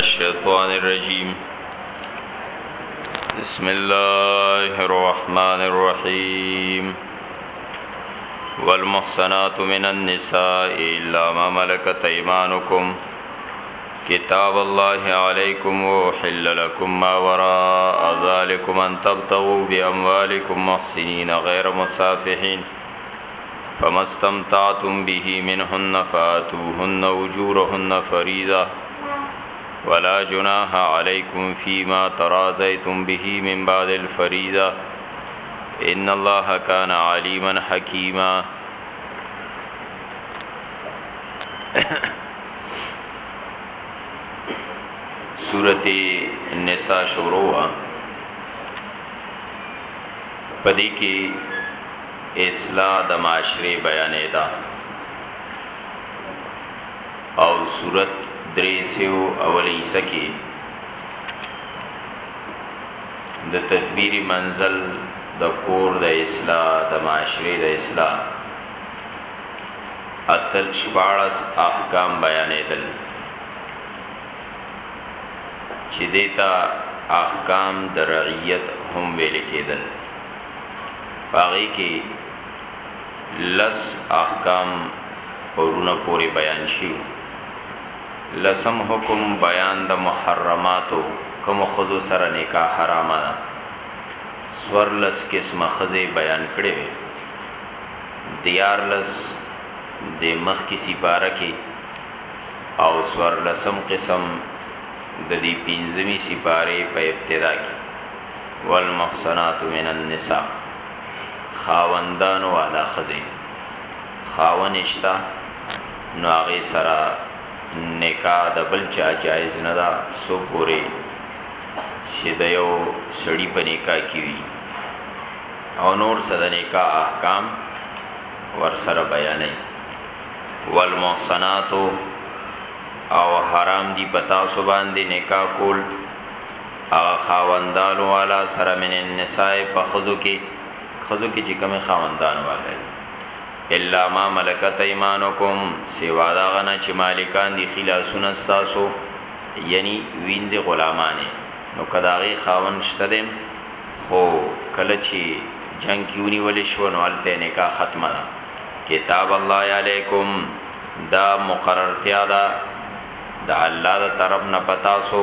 الشيطان الرجيم بسم الله الرحمن الرحيم والمحصنات من النساء إلا ما ملكت أيمانكم كتاب الله عليكم وحل لكم ما وراء ذلكم أن تبتغوا بأموالكم محسنين غير مسافحين فما استمتعتم به منهن فآتوهن وجورهن فريضة ولا جناح عليكم فيما ترازيتم به من بعد الفريضة إن الله كان عليما حكيما سورة النساء شروع پدې کې اصلاح د معاشرې بیانې ده او صورت درې سیو اول حصہ کې د تدبیری منزل د کور د اصلاح د معاشري د اصلاح اتل شپارس احکام بیانېدل چې دیتا احکام د رعیت هم ویل کېدل باغی کې لس احکام پرونه پوری بیان شي لسم حکم بیان د محرماتو کوم خزو سره نکاح حرام ده سور لس قسم خزه بیان کړي دیار لس د مخ کی سپاره کې او سور لسم قسم د دې پنځمي سپاره په ابتدا کې والمحصنات من النساء خاوندانو والا خزی خاونشتا نو هغه سره نکاح د بل چا جایز نه ده سو پوری چې د یو سړی په نکاح کې وي او نور سره د نکاح احکام ور سره بیانې والمحصنات او حرام دی پتا سو باندې نکاح کول هغه خاوندان والا سره من النساء په خزو کې خزو کې چې کوم خاوندان والا الا ما ملکت ایمانکم سوا دا غنه چې مالکان دي خلاصونه تاسو یعنی وینځي غلامانه نو کداغي خاون شته دي خو کله چې جنگ کیونی ولې شو نو الته نکاح ختمه ده کتاب الله علیکم دا مقررتیا ده د الله د طرف نه پتا سو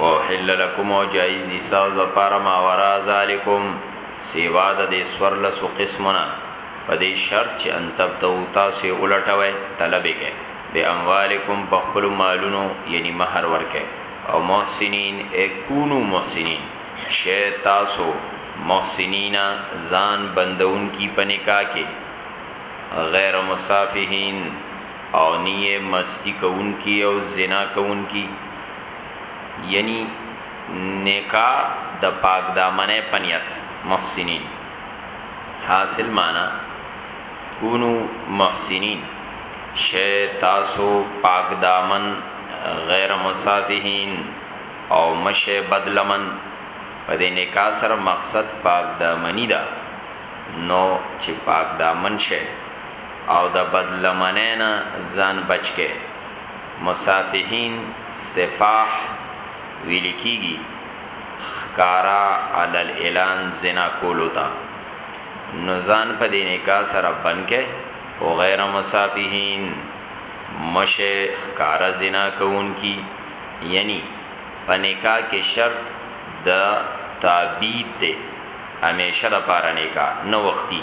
وحل لكم او جائز دي ساز د پاره ما ورا ذالکم سیوا د دې سور لسو قسمونه په دې شرط چې ان تب تو تاسو ولټوي طلب کې به اموالکم په خپل مالونو یعنی مہر ورکه او محسنین اکونو محسنین شی تاسو محسنینا ځان بندون کی پنکا کې غیر مصافحین او نه یې مستی کوونکي او زنا کوونکي یعنی نکاح د پاک دامنه پنیت محسنین حاصل معنا کونو محسنین شی تاسو پاک دامن غیر مصافحین او مشه بدلمن په دې نکاح سره مقصد پاک دامنی ده دا نو چې پاک دامن شه او د بدلمنۍ نه ځان بچ کړئ. مصافحين، صفاح، ويل کيږي ښکاره علی الاعلان زنا کولو ته. نو ځان په دې نکاح سره بند کړئ او غير مصافحين مشئ ښکاره زنا کوونکي یعنی په نکاح کې شرط د تابید دی همیشه د پاره نکاح نه وختی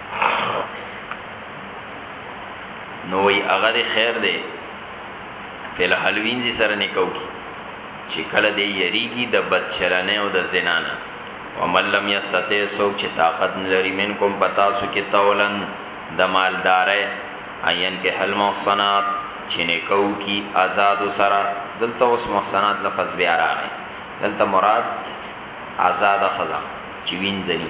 نو ای هغه دی خیر دی فل حلوینځي سره نکاو کی چې کله دی یریږي د بد چلنه او د زنا نه ومن لم یستطع سوک چې طاقت لري من کوم پتا سو کې تولن د مالدارې عین کې حل محسنات چې نکاو کی آزاد سره دلته اوس محسنات لفظ بیا راغی دلته مراد آزاد خزا چې وینځنی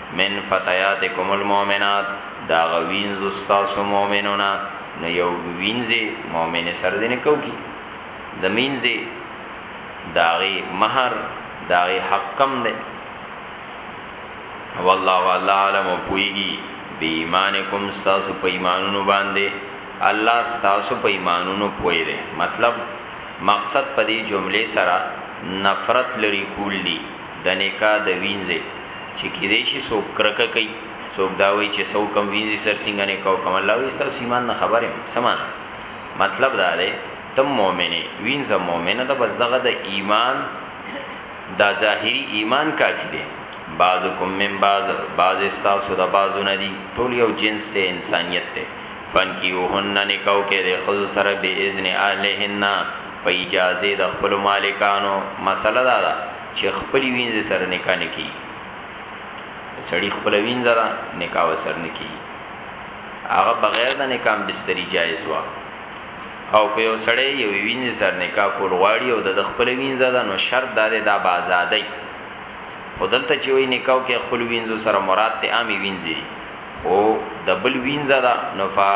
من فتياتکم المؤمنات دا غوینز استاسو مؤمنونا نو یو وینځي مؤمن سره دینه کو کی د مینځي داغي مہر داغي حق کم دی والله والله علم پویږي به ایمانکم تاسو په ایمانونو باندې الله تاسو په ایمانونو پوی دی مطلب مقصد په دې جمله سره نفرت لري کول دي د نکاح د وینځي چې کېدې شي څوک کرکه کوي څوک دا وایي چې څو کم وینځي سر څنګه نه کو کوم الله وي تاسو ایمان نه خبره سمانه مطلب دا دی تم مؤمنه وینځ مؤمنه ته بس دغه د ایمان دا ظاهری ایمان کافی دی بعضکم من بعض بعض استاسو د بعضو ندی ټول یو جنس ته انسانیت ته فن کیوهن نکاو کې د خود سره به اذن اهلهن په اجازه د خپل مالکانو مسله دا ده چه خپلی وینځی سره نکاح نه کیږی سړی خپل وینځه را نکاح وسر نه کیږی هغه بغیر د نکاح بستری جایز وا او که یو سړی یو وینځه سر نکاح کول غواړي او د خپل وینځه د نو شرط دار د دا آزادۍ خودلته چې وی نکاح کې خپل وینځو سره مراد ته عامي وینځي خو د بل وینځه دا نفا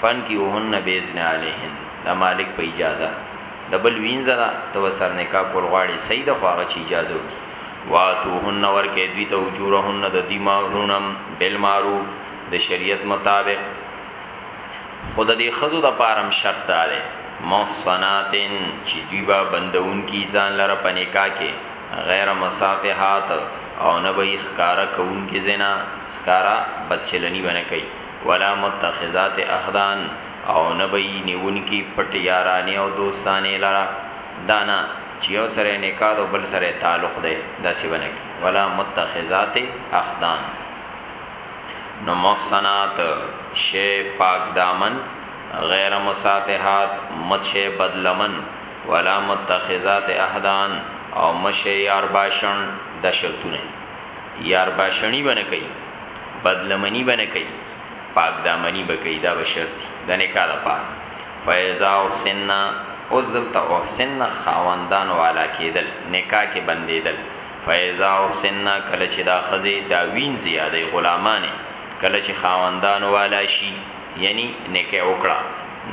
فن کی وهن بیزن علیهن د مالک په اجازه د بل وینځه ده ته وسر نکاح کول غواړي صحیح ده خو هغه چې اجازه وکړي واتوهن ورکه دوی ته اجورهن د دې مہرونم بالمعروف د شریعت مطابق خود دې خزو د پارم شرط دار محصناتن چې دوی با بندون کی ځان لره پنیکا کې غیر مصافحات او نه به اخکارا کون کې زنا اخکارا بچلنی ونه کوي ولا متخذات اخدان او نه به یی نیونکی پټ یارانی او دوستانی لره دا نه چی یو سره یی نکاح ده او بل سره یی تعلق دی داسی به نه کی ولا متخذات اخدان نو محصنات شی پاک دامن غیر مصافحات مت شی بد لمن ولا متخذات احدان او مشه یار باشن دا شرطونه یار باشنی بنه کئ بد لمنی بنه کئ پاک دامنی به کوي دا به شرط دي د نکاح لپاره فاذا احسننا اوس دلته احسننا خاوندان والا کېدل نکاح کې بندېدل فاذا احسننا کله چې دا خزه دا وین زیاده غلامان کله چې خاوندان والا شي یعنی نکاح وکړه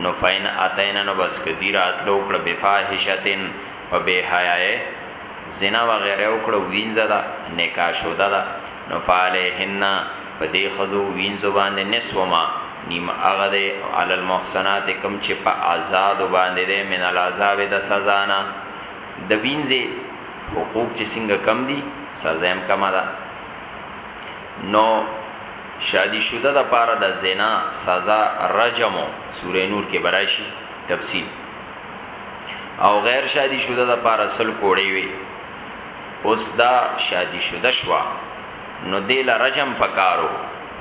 نو فین اتینا نو بس کدی راتلو کړه بفاحشتن په بے حیاي زنا وغیرہ وکړه وینځه دا نکاح شوده دا نو فعلیهن په دې خزو وینځو باندې نسو ما نیم هغه دی علی المحسنات کم چې په آزاد باندې دی من العذاب د سزا نه د وینځي حقوق چې څنګه کم دي سزا هم کم ده نو شادي شوده د پاره د زنا سزا رجمو سورې نور کې براشي تفصیل او غیر شادي شوده د پاره سل کوړې وي اوس دا شادی شده شوه نو دی له رجم پکارو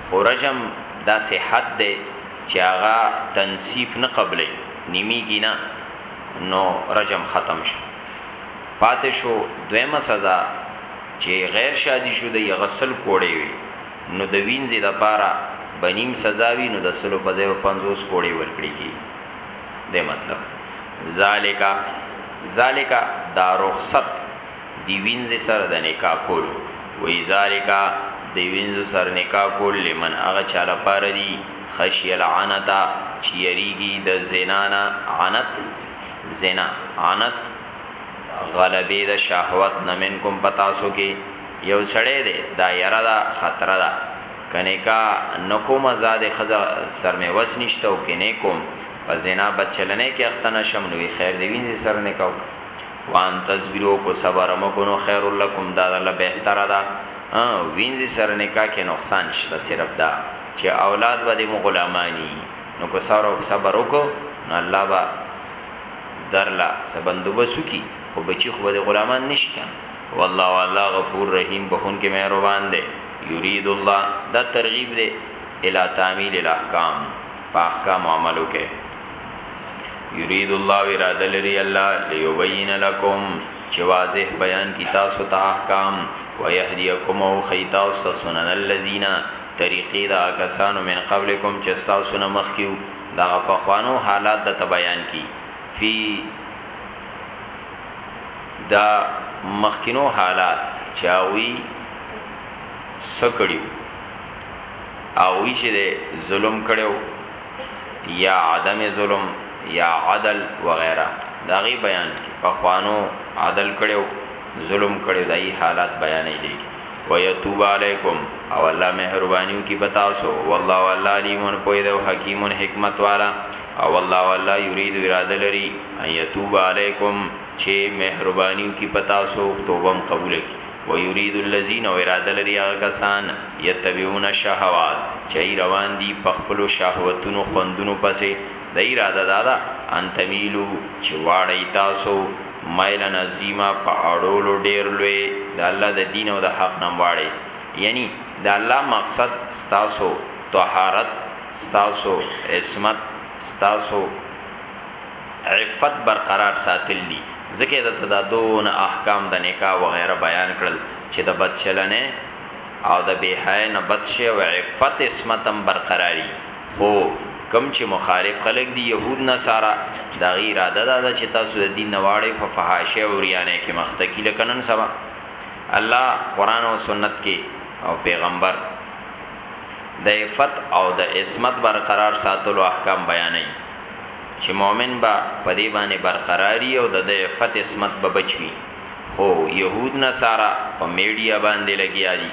خو رجم داسی حد دی چی هغه تنصیف نه قبلی نیمیږی نه نو رجم ختم شو پاتی شو دویمه سزا چی غیر شادی شده هغه سل کوړی وی نو د وینځی لپاره به نیم سزا وی نو د سلو په ځای به پنځوس کوړی ورکړی کی. دې مطلب ذالک ذالک دا رخصت دی وینځ سره د نکاح کول وی ذالک دی وینځ سره نکاح کول لمن هغه چاله پار دی خشی العنتا چیریږي د زنانا عنت زنا عنت غلبې د شهوت نمن کوم پتا سو کې یو سړی دی دا یره دا خطر ده که نکاح نه کوم ازاده ښځه سر مې وس نشته او که نه کوم په زنا بد چلنې کې اخته نه شم نو وی خیر دی وینځي سره نکاح وکړه وان تصبرو کو صبر مکونو خیر لکم دا الله بهتره ده وینځي سره نکاح کې نقصان شته صرف دا چې اولاد به د غلامانی نو کو سره صبر وکړو نو الله با درلا سبندوبسو کی خو بچی خو به غلامان نشي کنه والله او الله غفور رحیم بخښونکی مهربان دی یرید الله دا ترغیب دی الی تعمیل الاحکام په احکامو عملو کې یرید الله اراده لري الله لیبین لکم چې واضح بیان کی تاسو ته احکام و یهدیکم او خیتا او سنن الذین طریقې دا کسانو من قبلکم چې تاسو نه مخکیو دا په خوانو حالات د بیان کی فی دا مخکینو حالات چاوي سکړیو او وی چې د ظلم کړو یا عدم ظلم یا عدل وغیرہ دا غي بیان کی په خوانو عدل کړو ظلم کړو دای حالات بیانې دي ويتوب عليكم او الله مهربانيو کی پتاسو والله والله عليم پوی ده حکيم حکمت والا او والله والله يريد اراده لري ان يتوب عليكم چې مهربانيو کی پتاسو توبم قبول کی ويريد الذين او اراده لري هغه کسان يتبعون الشهوات چې روان دي په خپل شهوتونو خوندونو پسې د اراده دادا ان تميلو چې واړی تاسو ميلا نظيما په اړولو ډير لوی د الله د دين او د حق نه واړی یعنی د الله مقصد ستاسو طهارت ستاسو عصمت ستاسو عفت برقرار ساتل دي ځکه د تدادون احکام د نکاح و غیره بیان کړل چې د بد چلنه او د بهای نه بد شي او عفت عصمتم برقراری خو کم چې مخالف خلق دي يهود نصارا دا غي اراده دا ده چې تاسو د دین نواړې په فحاشه او ریانه کې مختکی لکنن سبا الله قران او سنت کې او پیغمبر د عفت او د عصمت برقرار ساتلو احکام بیانې چې مؤمن با په دې باندې برقراری او د عفت عصمت به بچوي خو يهود نصارا په میډیا باندې لګیا دي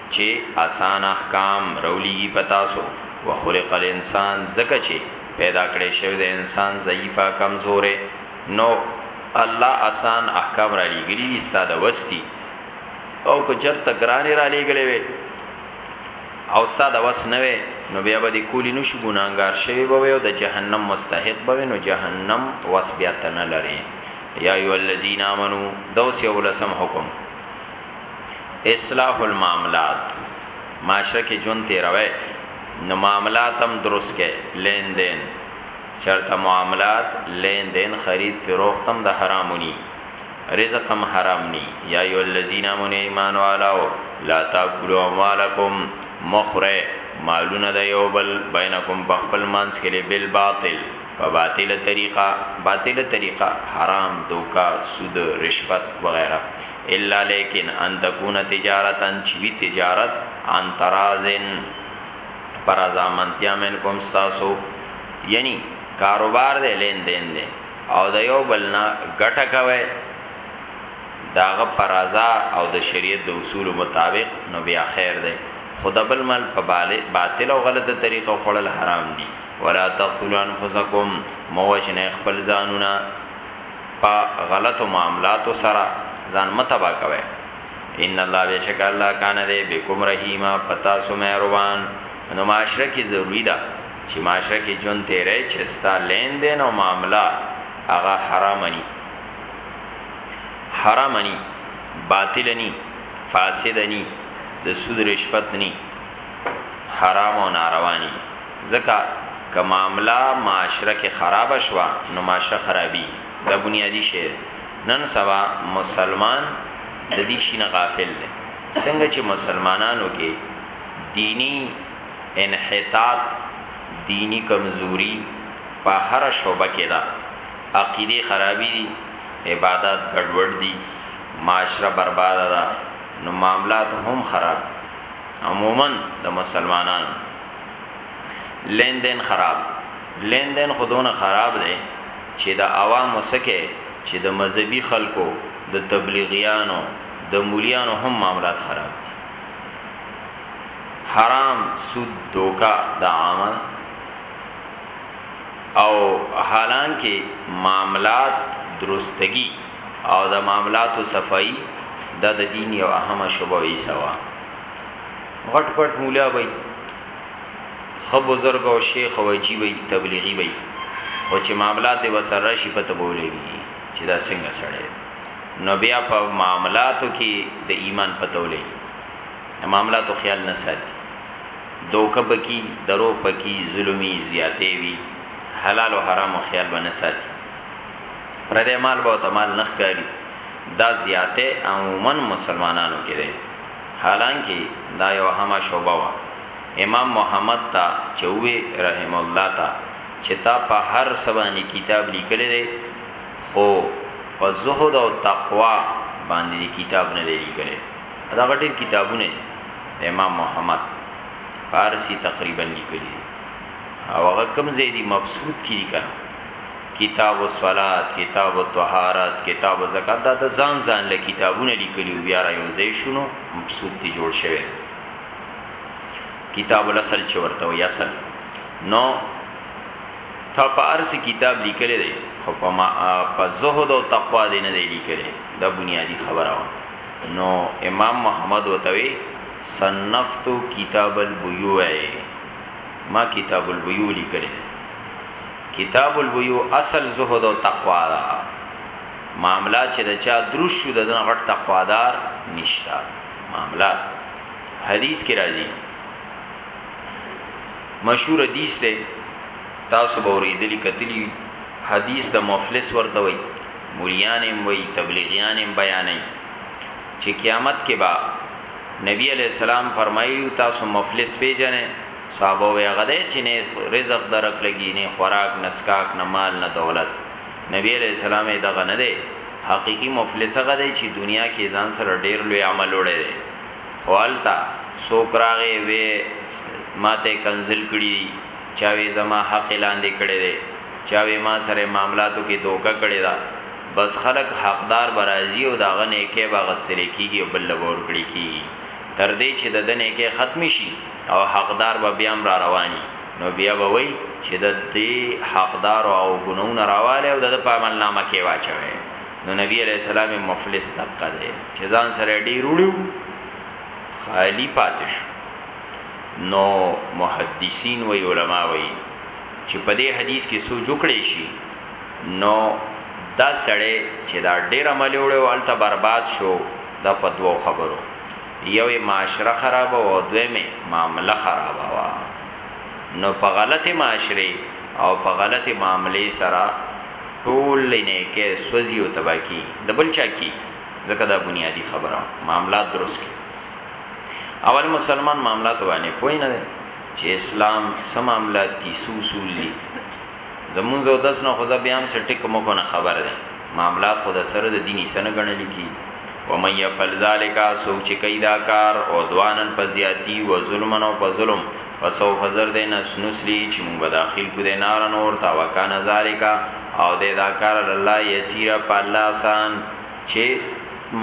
چي اسانه احکام راوليږي په تاسو، وخلق الانسان، ځکه چي پيدا کړی شوی دی انسان ضعيفا، کمزوری، نو الله اسان احکام راليږلي دي ستا د وس دي او که چرته ګران يې راليږلی وی او ستا د وس نه وی نو بیا به دې کولی نشو ګناهګار شوی به وی او د جهنم مستحق به وی نو جهنم وس بیا ته نه لرې یا ایو الذین آمنو دوس یو لسم حکم اصلاح المعاملات معاشره کې جون تیروي نو معاملات هم درست کې لین دین چرته معاملات لین دین خرید فروخت هم د حرامونی رزق هم حرام ني یا ایو الذین امنوا ایمان والاو لا تاکلوا اموالکم مخره مالونه د یو بل بینکم بخپل مانس کې بل باطل په باطل طریقه باطل طریقه حرام دوکا سود رشوت وغیرہ الا لیکن ان تکون تجارتا چی وی تجارت عن تراضن پر ازامنتیا منکم ستاسو یعنی کاروبار دی لین دین دی او د یو بل نه ګټه کوي داغه پرازا او د شریعت د اصول مطابق نو بیا خیر دی خدا بل مل په باطل او غلطه طریقه خړل حرام دي ولا تقتلوا انفسکم موجنه خپل ځانونه په غلطو معاملاتو سره ځان متبا کوي ان الله بشک الله کان دې بكم رحیما پتا سو مهربان نو معاشره کې ضروری ده چې معاشره کې جون تیرې چې ستا لین دین او معاملہ هغه حرامنی حرامنی باطلنی فاسدنی د سود رشوت نی حرام او ناروانی ځکه که معامله معاشره کې خرابه شوه نو معاشره خرابیږي دا بنیادي شی دی نن سبا مسلمان د دې شي نه غافل دی څنګه چې مسلمانانو کې دینی انحطاط دینی کمزوري په هر شوبه کې ده عقیده خرابې دي عبادت ګډوډ دي معاشره برباد ده نو معاملات هم خراب عموما د مسلمانانو لین دین خراب لین دین خودونه خراب دی چې د عوامو سکه چې د مذهبي خلکو د تبلیغیانو د مولیانو هم معاملات خراب دي حرام سود دوکا د عامه او حالانکه معاملات درستګي او د معاملاتو صفائی د دین یو اهمه شوبوي سوا غټ پټ مولا وای خو بزرګ او شیخ او عجیب وای تبلیغی وای او چې معاملات دی وسر راشي پته بولېږي چې دا څنګه سړی نو بیا په معاملاتو کې د ایمان پته ولېږي معاملاتو خیال نه ساتي دوکه پکې دروغ پکې ظلمي زیاتې وي حلال او حرام او خیال باندې ساتي پر دې مال به تمال نخ کاری دا زیاته عموما مسلمانانو کې ده حالانکه دا یو اهمه شعبه وه امام محمد ته چه ووی رحمه الله ته چه تا په هر څه باندی کتاب لیکلی دی خو په زهد او تقوا باندی دی کتاب نه دی لیکلی دا غټیر کتابونه دی امام محمد فارسی تقریبا لیکلی او هغه کم زیدی مبسوط کی دی کنه کتاب الصلات کتاب الطهارت کتاب الزکات دا د ځان ځان له کتابونه لیکلی او بیا را یو ځای شونو مبسوط تی جوړ شوی کتاب الاصل چې ورته وي اصل نو تا په ارس کتاب لیکلی دی خو په ما په زهد او تقوا دی نه دی لیکلی دا بنیادی خبره و نو امام محمد وتوی صنفت کتاب البیوع ما کتاب البیوع لیکلی دی کتاب البیوع اصل زهد او تقوا ده معامله چې د چا درست شو دنه غټ تقوادار نشتا معامله حدیث کې راځي مشهور حدیث ده تاسو به ورېدلی کتلی حدیث د مفلس ورته وي مليان هم وي تبلیغیان هم بیانې چې قیامت کې با نبی علی السلام فرمایلی تاسو مفلس پیژنې صحابه وی هغه دی چې نه رزق درک لګي نه خوراک نه سکاک نه مال نه دولت نبی علیہ السلام دغه نه دی حقيقي مفلس هغه دی چې دنیا کې ځان سره ډیر لوی عمل وړي دی خوالتا سوکراغه وی ماته کنزل کړی چاوي زما حق لاندې کړي دی چاوي ما سره معاملاتو کې دوکه کړي دا بس خلق حقدار برازي او داغه نه کې باغ سره کیږي او بل لور کړی کیږي تر دې چې د ده نېکۍ ختمې شي او حقدار به بیا هم را روان وي، نو بیا به وایي چې د دې حقدارو هغه ګنهونه راوالی او د ده په عملنامه کې یې واچوی. نو نبي علیه السلام یې مفلس دقه دی چې ځان سره یې ډېر وړي وو، خالي پاتې شو. نو محدثین وایي، علما وایي چې په دې حدیث کې سوچ وکړی شي، نو دا سړی چې دا ډېر عمل یې وړی وو، هلته برباد شو، دا په دوو خبرو یو یې معاشره خرابه او دویم یې معامله خرابه وا نو په غلطه معاشره او په غلطه معاملې سره ټول نه کې سوزي او تباکی د بل چا کی زکه دا بنیادی خبره معاملات درست کی اول مسلمان معاملات باندې پوی نه چې اسلام سم معاملات دي اصول دي د مونځ اودس نه خو زه بیا هم څه ټکو مکو نه خبر دی معاملات خو د سره د دین حصه نه ګڼل کی ومن یفعل ذلک سوک چې کوي دا کار او دوانن په زیاتی و ظلمن او په ظلم فسو فزر دین نسلی چې مونږ به داخل کو د نار نور تا وکانا ذالک او د دا کار الله یسیر په الله آسان چې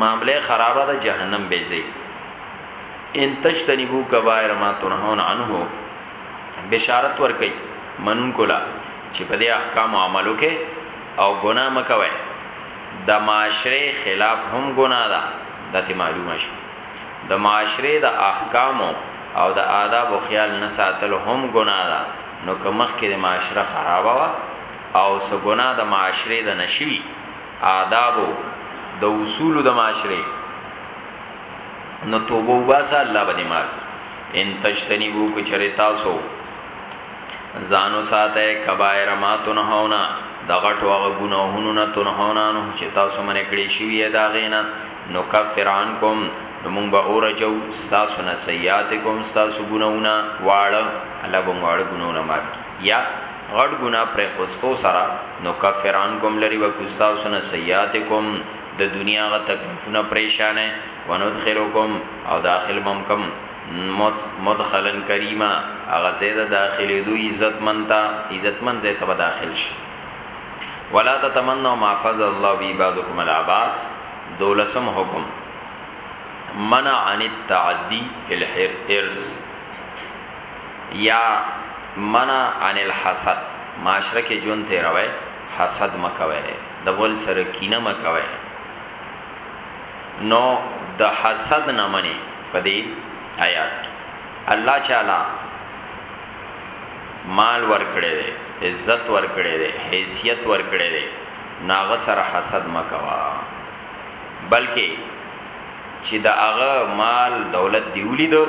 معاملې خرابه ده جهنم به زی ان تجتنبوا کبائر ما تنهون عنه بشارت ورکي منون کولا چې په دې احکام عملو کې او ګناه مکوي د معاشره خلاف هم ګناه ده د ته معلومه شو د معاشره د احکام او د آداب او خیال نه ساتل هم ګناه ده نو که مخ کې د معاشره خرابه وا او سو ګناه د معاشره د نشوي آداب د اصول د معاشره نو توبه وباسه الله باندې معاف ان تجتنبو کچری تاسو ځانو ساته کبایر ما تنهونا د غټو هغه ګناهونو نه تنهونا نو چې تاسو منې کړی شی وی دا غینا نو کفران کوم نو مونږ به اورجو تاسو نه سیئات کوم تاسو ګناهونه واړه الله به واړه ګناهونه معاف یا غټ ګناه پر خوستو سره نو کفران کوم لري وکستاسو نه سیئات کوم د دنیا هغه تکلیفونه پریشانه وندخلکم او داخل بم کم مدخلن کریما هغه زید داخلي دو عزت منتا عزت من زید تب داخل شي ولا تتمنوا ما فضل الله بي بعضكم على بعض دولسم حکم منع عن التعدي في الحرص یا منع عن الحسد معاشره کې جون ته روي حسد مکوي د بل سره کینه مکوي نو د حسد نه منی په دې آیات کې الله تعالی مال ورکړي دي عزت ورکړي دي حیثیت ورکړي دي ناغه سره حسد مکوا بلکې چې دا هغه مال دولت دی ولیدو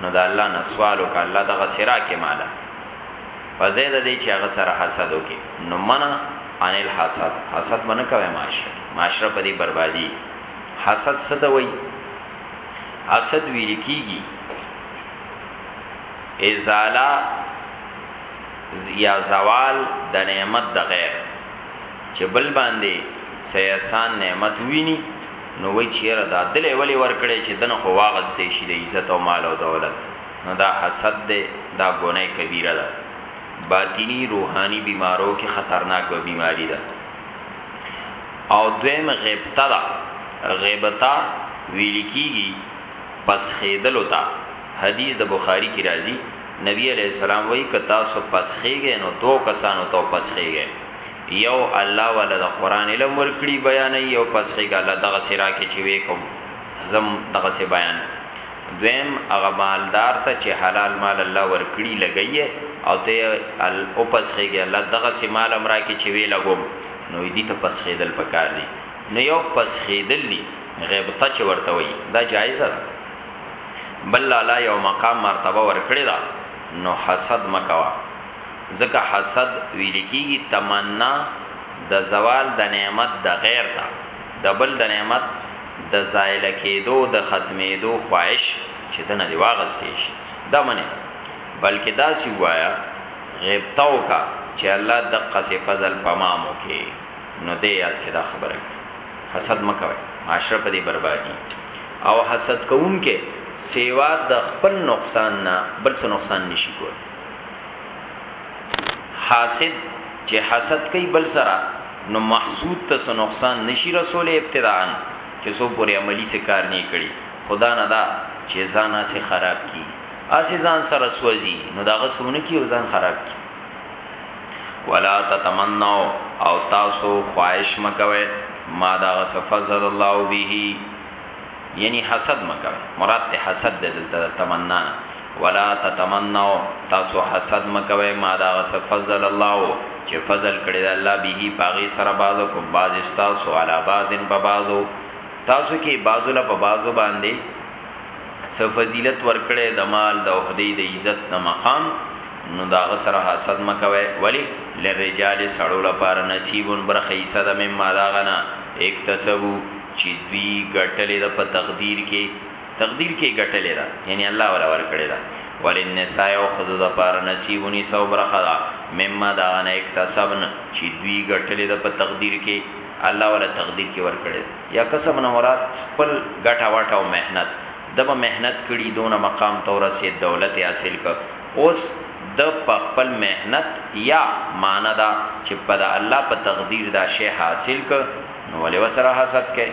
نو دا الله نه سوال وکړه الله دغه سرا کې مالا په ځای د دې چې هغه سره حسد وکړي نو منع عن الحسد حسد به نه کوی معاشره کې معاشره په دې بربادي حسد څه ته وایي حسد ویل کیږي ازاله یا زوال د نعمت د غیر چې بل باندې سیاسان نعمت ویني نو وی چیرې دا دلې ولې ورکړې چې دنه خو واغس شي د عزت او مال او دولت نو دا حسد دی دا ګنه کبیره ده باطینی روحانی بیمارو کې خطرناک به بیماری ده او دویم غیبتا ده غیبتا ویل کیږي پس خیدل وتا حدیث د بخاری کی راځي نبی علیہ السلام وای ک تاسو پس خیګه نو دو کسانو ته پس خیګه یو الله ولا د قران علم ورکړي بیان یو پس خیګه الله دغه سرا کې چې وې کوم زم دغه سي بیان دویم هغه مالدار ته چه حلال مال الله ورکړي لګی یی او ته یی وپسخیږی الله دغسی مال هم راکی چه ویی لګوم نو وی دیته پسخیدل پکار دی نو یو پسخیدل دی غیبطه چه ورته وایی دا جایزه ده بل الله یو مقام مرتبه ورکړی ده نو حسد مکوه ځکه حسد ویل کیږی تمنا د زوال د نعمت د غیر ته د بل د نعمت د زائله کېدو د ختمېدو خواهش چې دنه دی واغستې شي دا منه بلکې دا سی وایا غیبته وکا چې الله دقه سي فضل پمامو کې نو دې یاد کې دا خبره کړي حسد مکوي معاشره په دې بربادي او حسد کوونکې سیوا د خپل نقصان نه بل څه نقصان نشي کول حاسد چه حسد کوي بل سره نو محسود ته څه نقصان نشي رسولې ابتداءا چه څو پورې عملی څه کار نی کړي خدا نه دا چه ځان هسې خراب کی هسې ځان سره سوځي نو دا غسه ونه کی او ځان خراب کی ولا تتمنو او تاسو خواهش مکوي ما دا غسه فضل الله به یعنی حسد مکوي مراد ته حسد دلته تمنا نه ولا تتمنوا تاسو حسد مه کوئ ما دا هغه څه فضل الله چې فضل کړی دی الله به په هغې سره بعضکم بعض ستاسو علی بعض په بعضو تاسو کې بعضو له په بعضو باندې څه فضیلت ورکړی د مال د عہدې د عزت د مقام نو دا غسر حسد مکوي ولی لرجال سړو لپاره نصیبون برخه ایسه د مما دا غنا اکتسبو چې دوی ګټلې د په تقدیر کې تقدیر کې ګټلې ده یعنی الله ولا ور کړې ده وللنساء او خذو د پار نصیبونی سو برخه ده مما دا نه اکتسبن چې دوی ګټلې ده په تقدیر کې الله ولا تقدیر کې ور کړې یا کسب نه مراد خپل ګټه واټه او مهنت دبه مهنت کړي دونه مقام تور سي دولت حاصل ک اوس د خپل مهنت یا معنا دا چې په الله په تقدیر دا شی حاصل ک نو ولې وسره حسد کوي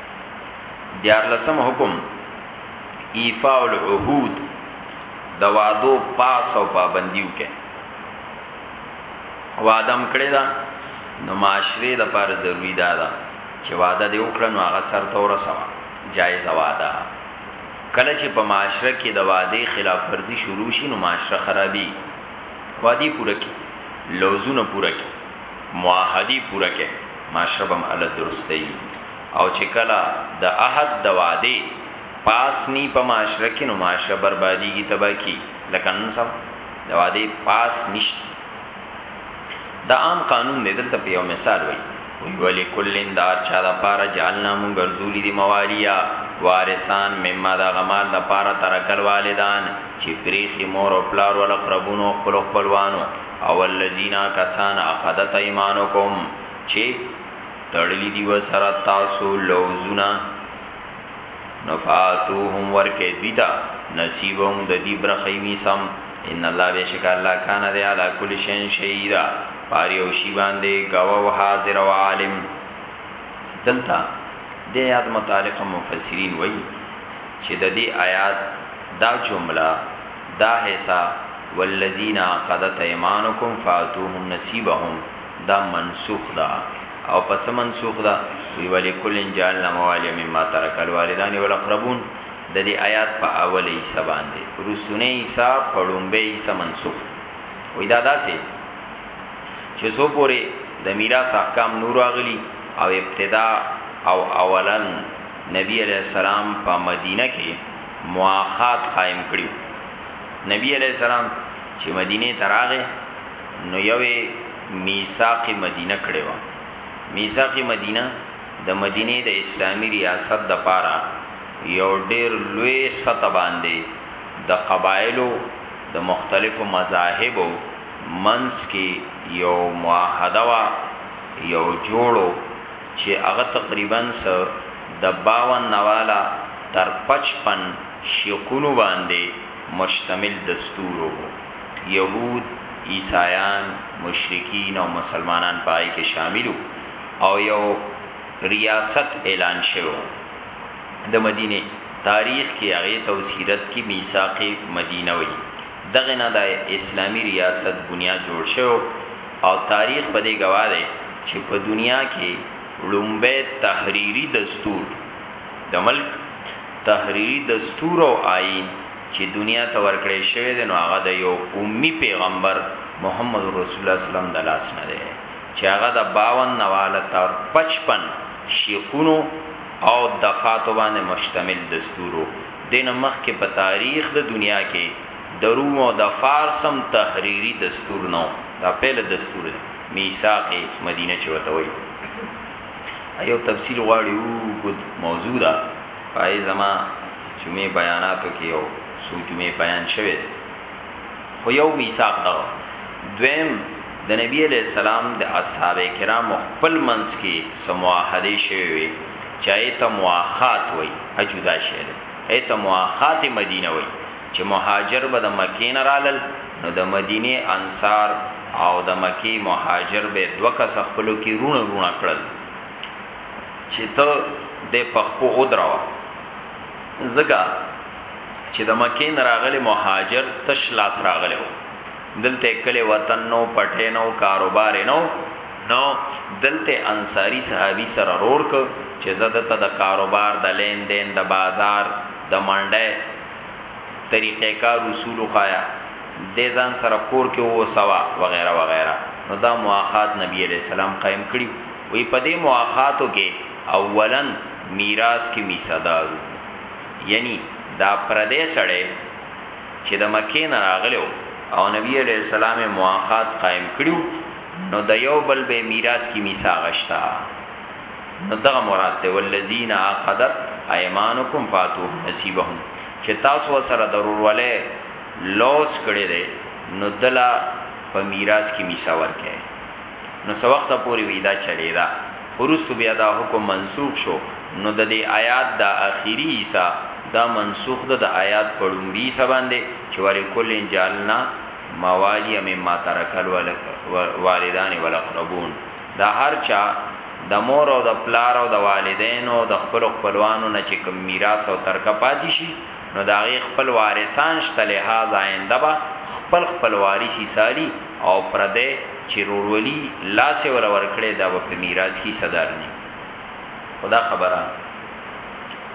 دیارلسم حکم ایفاء العهود د وادو پاس او پابندیو کې وادم کړی دا نو معاشره د پر ضروری دا ده چې واده دی وکړ نو هغه سر ته ورسوا جایز واده کله چې په معاشره کې د واده خلاف ورزي شروع شي نو معاشره خرابي وادي پوره کې لوزونه پوره کې معاهدي پوره کې معاشره بم ال درسته او چې کله د عهد د وعدې پاس نی په معاشره کې نو معاشره بربادیږي تبا کی لکه نن سبا د وعدې پاس نشته دا عام قانون دی دلته په یو مثال وایي وی ولی کلن دار چا دا پارا جعلنا مون گرزولی دی موالیا وارثان مما دا غمال دا پارا ترکل والدان چی پریخی مور و پلار و لقربون و خپل خپلوانو او اللذینا کسان اقدت ایمانکم چی تړلی دی وسره تاسو لوزونه نفاتوهم ورکه دیتا نصیبهم د دی برخی میسم ان الله بشک الله کان دی علی کل شین شهیدا پاری او شی باندې گوا او حاضر او عالم دلتا د یاد متعلق مفسرین وای چې د دې آیات دا جمله دا حصہ والذین عقدت ایمانکم فاتوهم نصیبهم دا منسوخ ده او په څه منسوخ ده وی ولی کل جعلنا موالی مما ترک الوالدان والاقربون د دې آیات په اول حصہ باندې رسونه حصہ په لومبه حصہ منسوخ ده وی دا داسې چې سو پورې د میراث احکام نور اغلی او ابتدا او اولا نبی علیہ السلام په مدینه کې مواخات قائم کړیو نبی علیہ السلام چې مدینه تراغه نو یوې میثاق مدینه کړې وه میثاق مدینه د مدینه د اسلامی ریاست د پاره یو ډیر لوی سطح باندې د قبایلو د مختلفو مذاهبو منس کې یو معاهده وا یو جوړو چې هغه تقریبا س د 52 نواله تر 55 شیقونو باندې مشتمل دستورو یهود، عیسایان، مشرکین او مسلمانان په هغه کې شامل وو او یو ریاست اعلان شوی وو د مدینې تاریخ کې هغه ته سیرت کې میثاق مدینه وایي دغه نه د اسلامي ریاست بنیاد جوړ شوی وو او تاریخ په دې ګواه دی چې په دنیا کې ړومبی تحریري دستور د ملک تحریري دستور او آئین چی دنیا ته ورکړی شوی دی نو هغه د یو امی پیغمبر محمد رسول الله سلم د لاس نه دی چی هغه د باون نواله تر پچپن شیقونو او دفاتو باندی مشتمل دستورو دی نه مخکی په تاریخ د دنیا کی د روم او د فارس هم تحریری دستور نه وو دا پیل دستور دی میثاق مدینه چی ورته وایی دا یو تفصیل غواړی اوږد موضوع ده. ښايي زما جمعې بیاناتو کې یو څو جمعې بیان شوی دی خو یو میثاق دا دویم د نبی علی السلام د اصحاب کرام خپل منځ کې سمواحده شوی وي چای ته مواخات وای اجدا شعر ایت مواخات مدینه وای چې مهاجر به د مکې نه رالل نو د مدینه انصار او د مکې مهاجر به دوه کس خپلو کې رونه رونه کړل چی ته دی پخپو اودروه ځکه چی د مکی نه راغلی مهاجر تش لاس راغلی وو دلته کلی وطن نو پټی نو کاروبار نو نو دلته انصاری صحابی سره رور که چی زه دته د کاروبار د لین دین د بازار د منډی طریقه کار اصول وخایا دی ځان سره کور کی ووسوه وغیره وغیره نو دا مواخات نبی علیه السلام قایم کړی وو. وی په دې مواخاتو کې اولا میراث کې میسه دار وو یعنی دا پردې سړې چې د مکې نه راغلو او نبی علیہ السلام مواخات قائم کړو نو د یو بل به میراث کی میثاق غشتا نو دغه مراد دی ولذین عقدت ایمانکم فاتو نصیبهم چې تاسو سره ضرور ولې لوس کړي دي نو دلا په میراث کی میثاق ورکه نو څه وخته پورې وی دا چلیده خو وروسته بیا دا حکم منسوخ شو نو ددې آیات دا اخیری حصه دا منسوخ ده د آیات په ړومبی حصه باندې چې ولکل جعلنا موالی مما ترک الوالدان والاقربون دا هر چا د مور او د پلار او د والدینو د خپل خپلوانو نه چې کوم میراث او ترکه پاتې شي نو د هغې خپل وارثان شته لهذا آینده به خپل خپل وارث ایساري او پردی چې رورولي لاس یې وله ورکړی دا به په میراث کې حصه دار نه وي خو دا خبره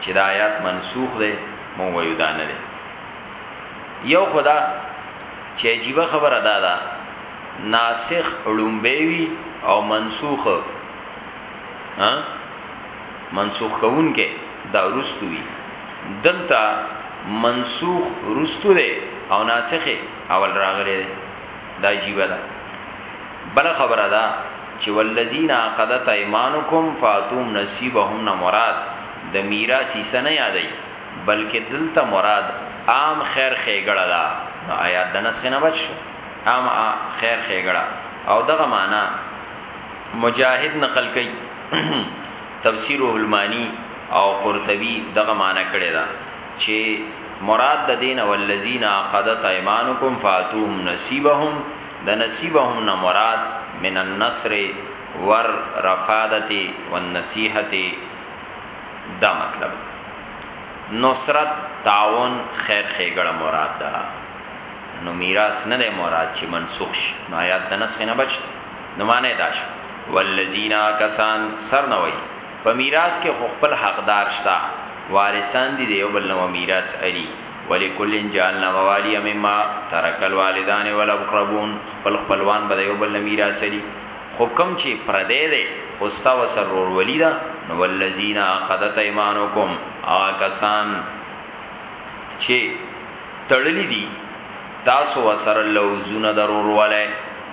چې دا آیات منسوخ دی مونږ وایو دا نه دی یو خدا چې عجیبه خبره ده دا ناسخ اړومبوي او منسوخ ها منسوخ کوونکې دا رستو وي دلته منسوخ رستو دی او ناسخ اول راغلی دی دا عجیب ده بل خبره ده چې والذین عقدت ایمانکم فاتوم نصیبهم نه مراد د میراث حصہ نه یادای بلکې دلته مراد عام خیر خېګړه ده نو آیات د نسخ نه بچ عام خیر خېګړه او دغه معنی مجاهد نقل کوي تفسیره المانی او قرطبی دغه معنی کړی دا چې مراد د دین او الذین عقدت ایمانکم فاتوهم نصیبهم د نصیبهم نه مراد من النصر ور رفادت والنصیحت دا مطلب نصرت تعاون خیر خیګړه مراد ده نو میراث نه ده مراد چې منسوخ شي نو آیات د نسخ نه بچ نو معنی دا شو والذین کسان سر نه وای په میراث کې خو خپل حقدار شتا وارثان دي دیو بل نو میراث اری ولکل جعلنا موالی مما ترک الوالدان والاقربون خپل خپلوان به دیو بل میراث اری حکم چې پردې ده خوستا وسر ور ولیدا نو والذین عقدت ایمانکم آکسان چې تړلی دي تاسو وسر لوزونه ضرور وله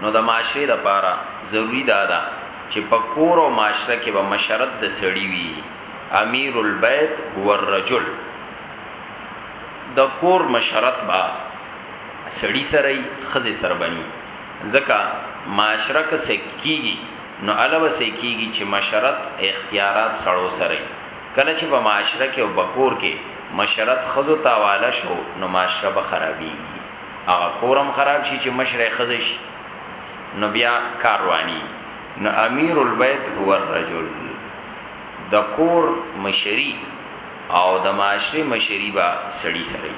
نو د معاشرې د پاره ضروري دا ده چې په کور او معاشره کې به مشرت د سړي وي امیر البیت هو الرجل د کور مشرت با سړي سره خزه سره بني ځکه معاشره کې سکیږي نو علاوه سکیږي چې مشرت اختیارات سړو سره کله چې په معاشره کې او بکور کې مشرت خزو تاواله شو نو معاشره به خرابيږي هغه کورم خراب شي چې مشره خزه شي نو بیا کاروانی نو امیر البیت هو الرجل د کور مشری او د معاشره مشری با سړی سړی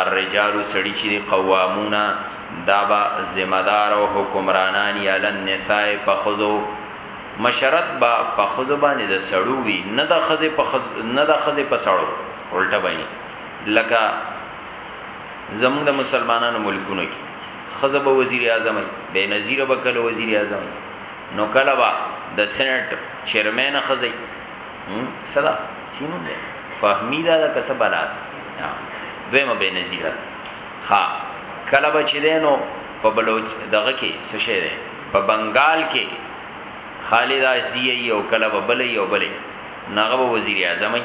الرجال سړی چې قوامونه دابا ذمہ دار او حکمرانان یا لن نساء په خزو مشرت با په خزو باندې د سړو وی نه د خزه په خز نه د خزه په سړو الټه باندې لکه زموږ د مسلمانانو ملکونو کې خزه به وزیر اعظم وي بے نظیر به کله وزیر اعظم وي نو کله با د سېنات چیرمن خزه صدا سینو ده فهمی دا د کسب بلا دویمه بے نظیر ها کله به چې دینو په بلوچ دغه کې څه شي ده په بنگال کې خالد ازیه او کله به بلې او بلې ناغه وزیر اعظم وي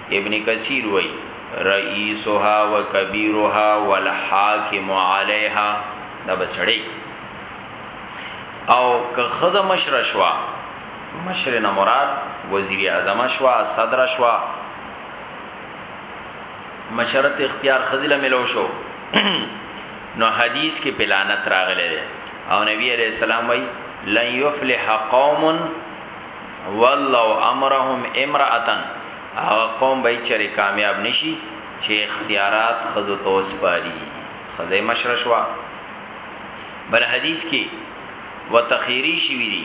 ابن کثیر وایي، رئیسها وکبیرها والحاکم علیها دا به سړی او که خزه مشره شوا مشر نه مراد وزیر اعظم شوا صدر شوا مشرت اختیار خزله ملو شو نو حدیث کې پلانت راغلی دی او نبی علیہ السلام وی لن یفلح قوم ولو امرهم امرأتا هغه قوم به چرې کامیاب نشي چې اختیارات خزو ته وسپاري خزه مشره شوا بل حدیث کې وتخیری شي وی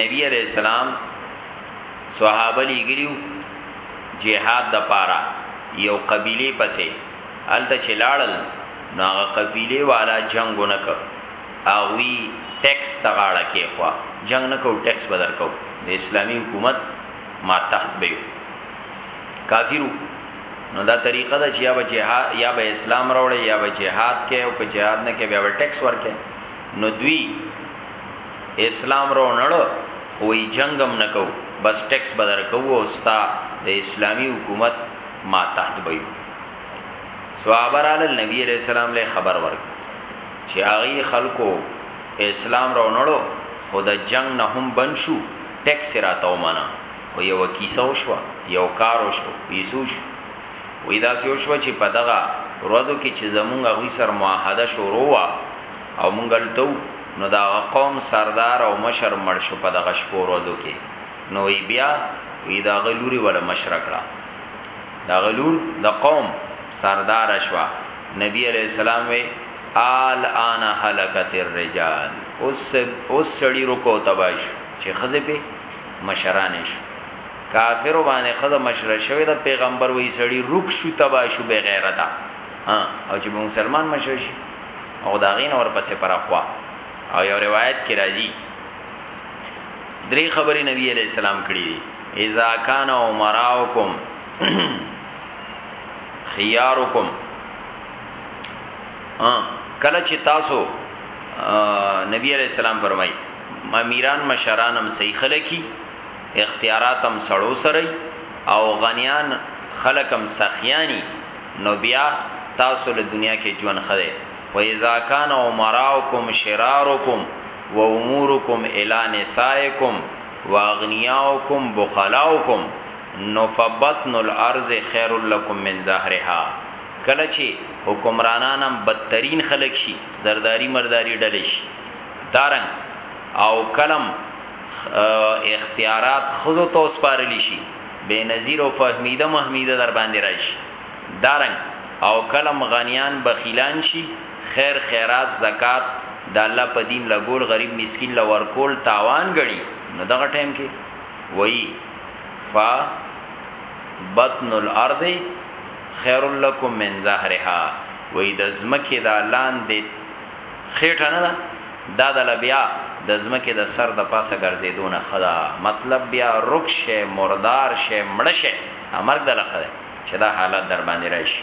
نبی علی السلام صحابه لګلیو جهاد د پاره یو قبیله پسې الته چلاړل ناغه قبیله والا جنگونه کړ هغوی ټکس ته غاړه کیښوه جنګ نه کوو ټکس به درکوو د اسلامی حکومت ماتحت به یو کافرو نو دا طریقه ده چې یا به جهاد یا به اسلام راوړي یا به جهاد کوي او که جهاد نه کوي بیا به ټکس ورکړي نو دوی اسلام رو نړو خو یې جنگم نکو بس ټکس بدر کوو او ستا د اسلامی حکومت ما تحت بې صحابه علی نبی علیہ السلام له خبر ورک چی هغی خلکو اسلام راونړو خو د جنګ نه هم بند شو ټکس یی راته ومنه خو یوه کیسه وشوه یو کار وشو وی څه وشو وی داسی وشوه چی په دغه ورځو کی چی زمونږ هغوی سره معاهده شروع وه او مونږ هلته وو نو د هغه قوم سردار او مشر مړ شو په دغه شپو ورځو کی نو وی بیا وی د هغه لوری وله مشره کړه. دغه لور د قوم سردار شوه نبی علیہ السلام وی آل آن حلقت الرجال اوس اوس سړی رکو تباش چې خزه په مشرانش کافر باندې خزه مشره شوی د پیغمبر وی سړی رک شو تباشو به غیرتا ها او چې مسلمان مشر شي او دا غین اور پسې پر اخوا او یو روایت کې راځي درې خبرې نبی علیہ السلام کړې دي اذا کان امراؤکم خيارکم کله چې تاسو نبی علیہ السلام فرمای امیران مشران هم صحیح خلکی اختیارات هم سړو سره او غنیان خلقم سخیانی نو بیا تاسو له دنیا کې ژوند خره و اذا کان امراؤکم شرارکم و امورکم الی نسائکم واغنیاؤکم بخلاؤکم نو فبطن الارض خیر لکم من ظهرها کله چی حکمرانان هم بدترین خلک شی زرداری مرداری ډلی شی دارنګ او کلم اختیارات ښځو ته وسپارل شی بی نظیر او فهمیده مهمیده درباندی راشی دارنګ او کلم غنیان بخیلان شی. خیر خیرات زکات د الله په دین لګول غریب مسکین له ورکول تاوان غړي نو دغه ټیم کې وایي ف بطن الارض خیر لکم من زهرها وای د زمکه د لاندې خېټه نه دا د لبیا د زمکه د سر د پاسه ګرځېدونه خدا مطلب بیا رکشه مردار شه مړشه امر د لخره چې دا حالت در باندې راشي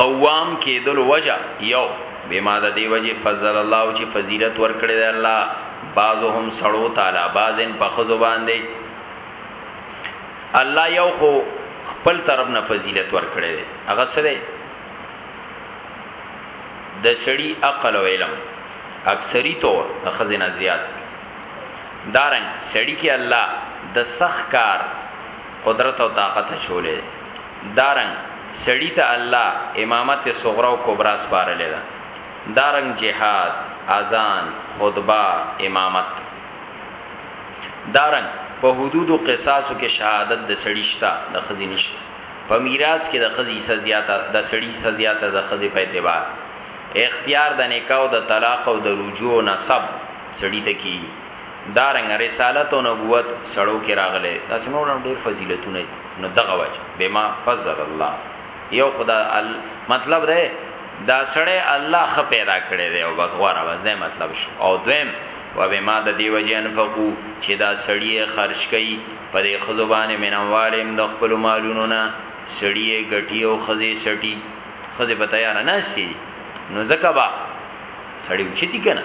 قوام کېدلو وجه یو بما د دې وجه فضل الله چې فضیلت ورکړي دی الله بعضهم سړو تعالی بعضن په خزو باندې الله یو خو خپل طرف نه فضیلت ورکړي دی هغه سره د سړی عقل او علم اکثری طور د خزینه زیات دارنګ سړی کې الله د سخ کار قدرت او طاقت چولې دا رنګ سړي ته الله امامت صغری او کبری سپارلې ده دا رنګ جهاد، اذان، خطبه، امامت. دا رنګ په حدود او قصاصو کې شهادت د سړي شته د ښځې نشته. په میراث کې د ښځې حصه زیاته د سړي حصه زیاته د ښځې په اعتبار. اختیار د نکاح او د طلاق او د رجوع او نسب سړي ته کیږي. دارنګ رسالت او نبوت سړو کې راغله داسې نور هم ډیر فضیلتونه دي نو دغه وجه بما فضل الله یو خدا ال مطلب ده دا سړی الله خ پیدا کړی دی او بس غواره بس دا مطلب شو او دویم و بما د دی وجه انفقو چې دا سړی خرج کړي په دې خزبانه منوالم د خپل مالونو نه سړی غټي او خزي سټي خزي په تیار نه سي نو زکه با سړی وچتی کنه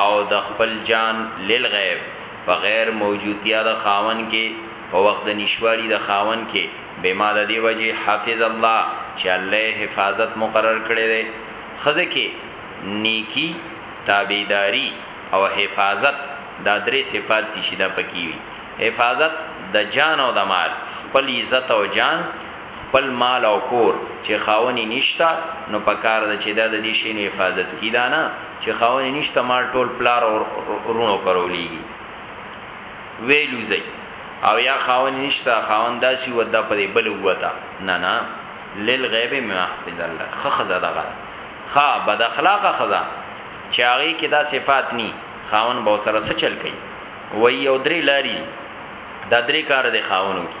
او د خپل جان للغیب په غیر موجودتیا د خاوند کې په وخت د نشوالي د خاوند کې بما د دې وجې حفظ الله چې الله یې حفاظت مقرر کړی دی ښځه کې نیکي تابعداري او حفاظت دا درې صفات دي چې دا پکې وي حفاظت د جان او د مال خپل عزت او جان خپل مال او کور چې خاوند یې نشته نو پکار ده چې دا د دې شي نه حفاظت کړي دا نه چې خاوند یې نشته مال ټول پلار او رونو کرولیږي ویلو ځای او یا خاوند یې نشته خاوند داسي و د په بل وتا نه نه للغیب محفظ الله خخزه دغه خا بد اخلاق خزا چې هغه کې دا صفات ني خاون به سره سچل کوي وای یو درې لاري دا درې کار د خاونو کی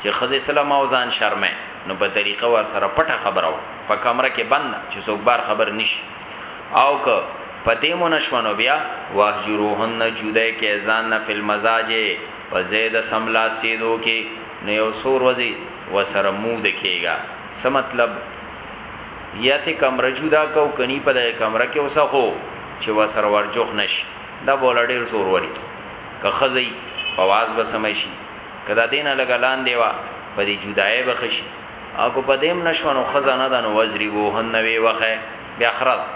چې ښځې سلام او ځان شرمه نو په طریقه ور سره پټه خبره وکړه په کمره کې بند چې څوک بار خبر نشي او که په دې منشونو بیا واهجروهن جوده کې ځان نه فل مزاج په زید سملا سیدو کې نو یو سور وځي وسره مود کېګا څه مطلب یا ته کمره جودا کو کني په دې کمره کې اوسه خو چې وسره ورجوخ نشي دا بولډیر زور ورکی که خزی په واز به سمشي که دا دینه لږه لاندې وه په دې جدایې به ښه شي او که په دې هم نه شوه نو ښځه نه ده نو وضربوهن ویې وخئ بیا خره ده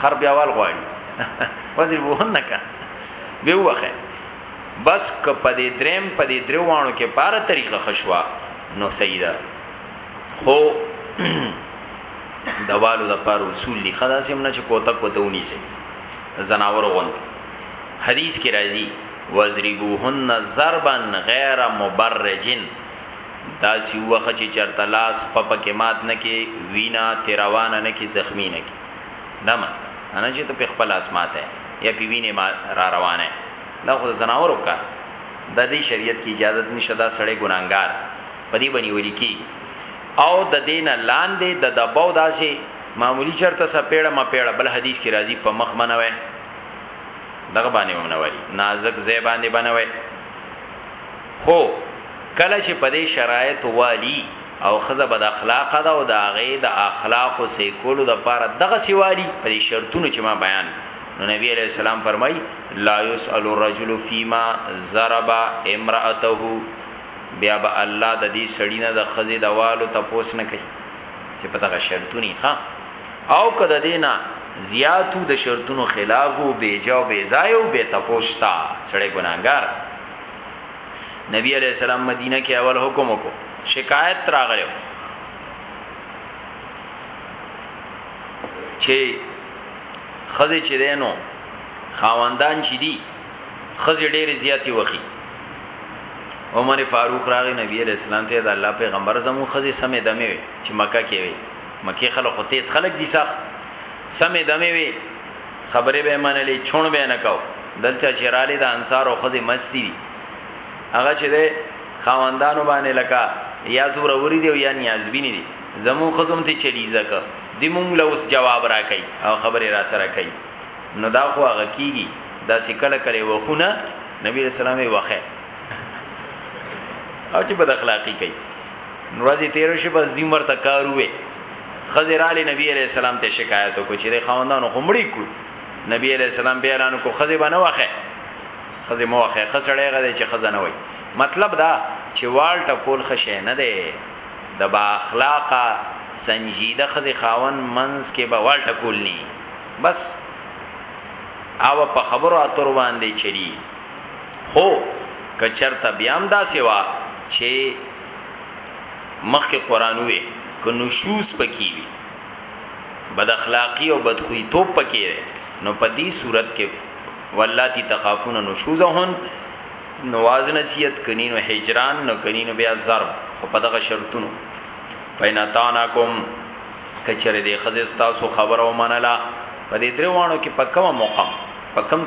خر بیا وال غواړي وضربوهن که ویې وخئ بس که په دې دریم په دې درو وانو کې پاره طریقه خشوا نو صحیح ده خو دوالو د پاره اصول لري خدا سیم نه چې کوته کوته ونی سي زناور غوند حدیث کې راځي وضربوهن ضربا غیر مبرج داسی ووهه چی چرته لاس په پکی مات نه کی وینه تری روانه نه کی زخمی نه کی دا مطلب نه چی ته په خپل لاس ماته یا پی وینه ما را روانه دا خو زناورو کار د دې شریعت کی اجازه نشته دا سړی ګناګار پدی بنی ولی کی او د دین لاندې د دباو داسې معمولی چرته سپېړه ما پېړه بل حدیث کې راځي په مخ منوي دغه باندې هم نه وای نازک زی باندې بنوي خو کله چې په دې شرایط والی او خزه بد اخلاق ده او دا غي د اخلاق او سیکولو د پاره دغه سیوالی په شرطونو چې ما بیان نو نبی علیہ السلام فرمای لا یسأل الرجل فیما ضرب امراته بیا به الله د دې سړی نه د خزه د والو تپوس نه کوي چې په دغه شرطونی ښا او که د دې نه زیات وو د شرطونو خلاف وو بې جا او بې ځای وو بیا تپوس شته سړی ګناهګار نبی علیه السلام مدینه کې اول حکم وکړو شکایت راغلو چې خزه چې دینو خاوندان چې دي خزه ډېر زیاتی وخی عمر فاروق راغی نبی علیہ السلام ته د الله پیغمبر زمو خزه سمې دمه چې مکه کې وي مکې خلک خو تیز خلک دي سخت سمې دمې وي خبرې به منلې چون به نه کاو دلته چې رالې د انصار او خزه مستی دي هغه چې ده خواندانو باندې لکه یا زور وری دی او یا نیازبینی دی زمون خزم ته چلی زکه دی مونږ له اوس جواب را کوي او خبره را سره کوي نو دا خو هغه کیږي دا سکله کله وخونه نبی رسول الله وخه او چې بد اخلاقی کوي ورځې تیر شي بس دیم ورته کار وې خزر علی نبی علیہ السلام ته شکایت وکړ چې د خواندانو خمړی کړو نبی علیہ السلام بیا اعلان کو خزه بنه وخه خزه مو وخه خسړې غلې چې خزه نه وای مطلب دا چې وال ټکول خشه نه ده د با اخلاقه سنجیده خزه خاون منز کې به وال ټکول نه بس او په خبرو اترو باندې چلی خو که چرته بیا هم دا سوا چې مخکې قران وې که نشوز پکې وي بد اخلاقی او بدخوی توپ پکې ده نو په دې صورت کې ولاتی تخافون نشوزهن نواز نصیحت کنینو هجران نو کنینو بیا ضرب خو په دغه شرطونو پیناتانکم کچره دې خزستا سو خبر او منلا په دې دروانو کې په کومه مقام په کوم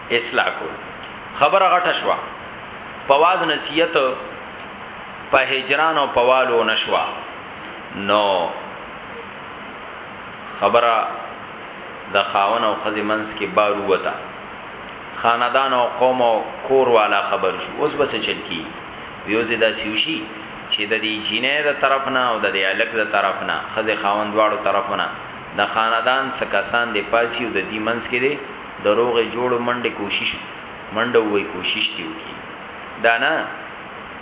اصلاح کول خبره غټه شوه په واز نصیحت په هجران او په والو نشوا نو خبره د خاون او خزې منس کې بارو وتا خاندان او قوم او کور والا خبر شو اوس بس چل کی یو زیدا سیوشي چې د دې جینې د طرف نه او د دې الک د طرف نه خزې خاون دواړو طرفونه د خاندان سکسان دی پاسی او د دې منس کې دی دروغ یې جوړ منډې کوشش منډه ووایي کوشش دې وکړي دا نه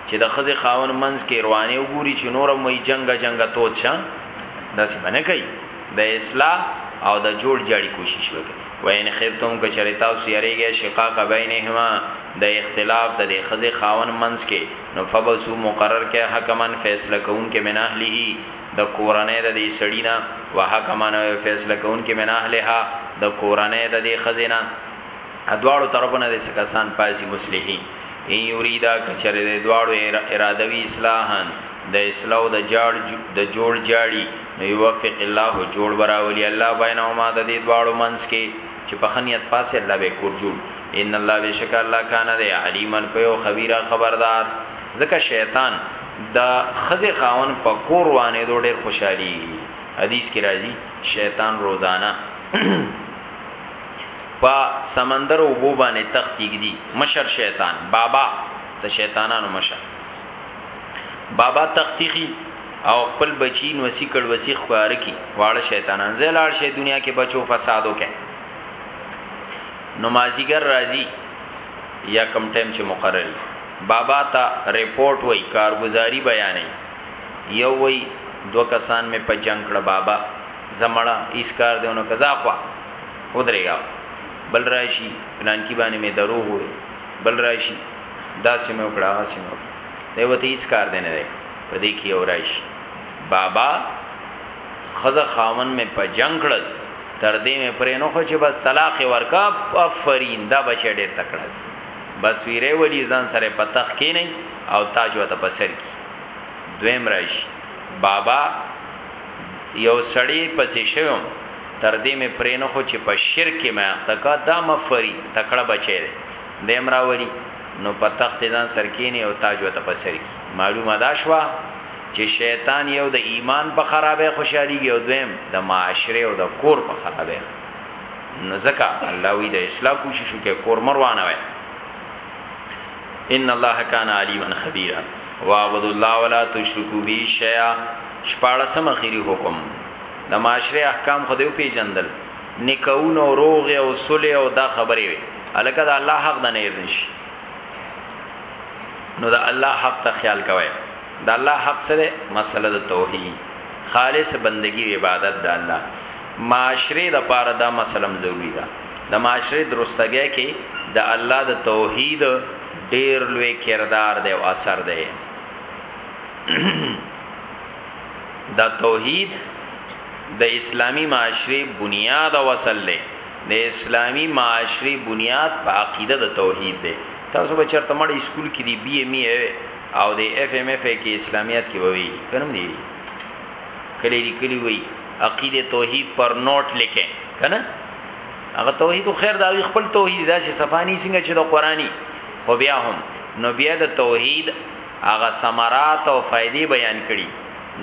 چې د ښځې خاوند منځ کې روانې وګوري چې نور هم وایي جنګه جنګه تود شه داسې به نه کوي د اصلاح او د جوړ جاړي کوشش وکړي وین خفتم که چرې تاسو یریږئ شقاق بینهما د اختلاف د دې ښځې خاوند منځ کې نو فبسو مقرر کې حکمن فیصله کوونکې من اهله د کورنۍ د دې سړی نه وحکما نه فیصله کوونکې من اهلها د کورنۍ د دې خزینه ادواړو طرفونه د سکسان پاسي مصلحین ای یریدا کچره د دواړو اراده وی اصلاحان د اسلام د جاړ د جوړ جاړي نو یوفق الله جوړ براولي الله بینهما د دې دواړو منس کې چې په خنیت پاسه الله به کور جوړ ان الله بشک الله کان دی علیمن په خبیره خبردار ځکه شیطان د ښځې خاوند په کور روانېدو ډېر خوشحالېږي. حدیث کې راځي، شیطان روزانه په سمندر او اوبو باندې تخت ایږدي، مشر شیطان، بابا، د شیطانانو مشر بابا تخت ایښي او خپل بچي نوسي کړوسي ښکاره کړي، واړه شیطانان، ځئ لاړ شئ دنیا کې بچو فساد وکړئ. نو مازیګر راځي یا کوم ټایم چې مقرر وي. بابا ته رپورټ وای کارګزاری بیانوی یو وای دوه کسان می په جنگ کړه بابا زه مړه هیڅ کار دی ونه کزا خوا ودرېګا بل راشي پلان کی باندې می دروغ وای بل راشي دا سیمه وکړه هغه سیمه دی وته هیڅ کار دی نه په دې کې یو راشي بابا خزه خاون می په جنگ کړل تر دې مې پرې نو خو چې بس طلاق ورکا افرین دا بچی ډېر تکړه بسویری ولی ځان سره په تخت کینی او تاج وته په سر کی دویم راشي بابا یو سړی پسې شوم تر دې مې پرې نه خو چې په شرک کې مې اخته کا دا مفری تکړه بچی دی دیم راولی نو په تخت ځان سر کینی او تاج وته په سر کی معلومه دا شوا چې شیطان یو د ایمان په خرابې خوشحالي او دویم د معاشره او د کور په خرابې نو زکا الله وی د اصلاح کوشش وکړي کور مروانه وي ان الله کان علیما خبیرا واعبدوا الله ولا تشركوا به شیئا شپاړسم اخیری حکم د معاشره احکام خدای په جندل نکاون او روغ او صلح او دا خبرې وي الکه د الله حق د نه نشي نو د الله حق ته خیال کوي د الله حق سره مسله د توحید خالص بندگی عبادت د الله معاشرې د پاره دا مسله هم ضروري ده، د معاشرې درستګۍ کې د الله د توحید ډېر لوی کردار دی او اثر دی. دا توحید د اسلامی معاشرې بنیاد او اصل دی. د اسلامی معاشري بنیاد په عقیده د توحید دی تاسو به چرته مړ اسکول کې دی بی ایم ای او د اف ایم اف کې اسلامیت کې ووی کنم دی کلی لیکلی وی عقیده توحید پر نوٹ لیکه کنه هغه توحید خیر دا خپل توحید دا چې صفانی څنګه چې د قرآنی خو بیا هم نو بیا د توحید هغه ثمرات او فائدې بیان کړي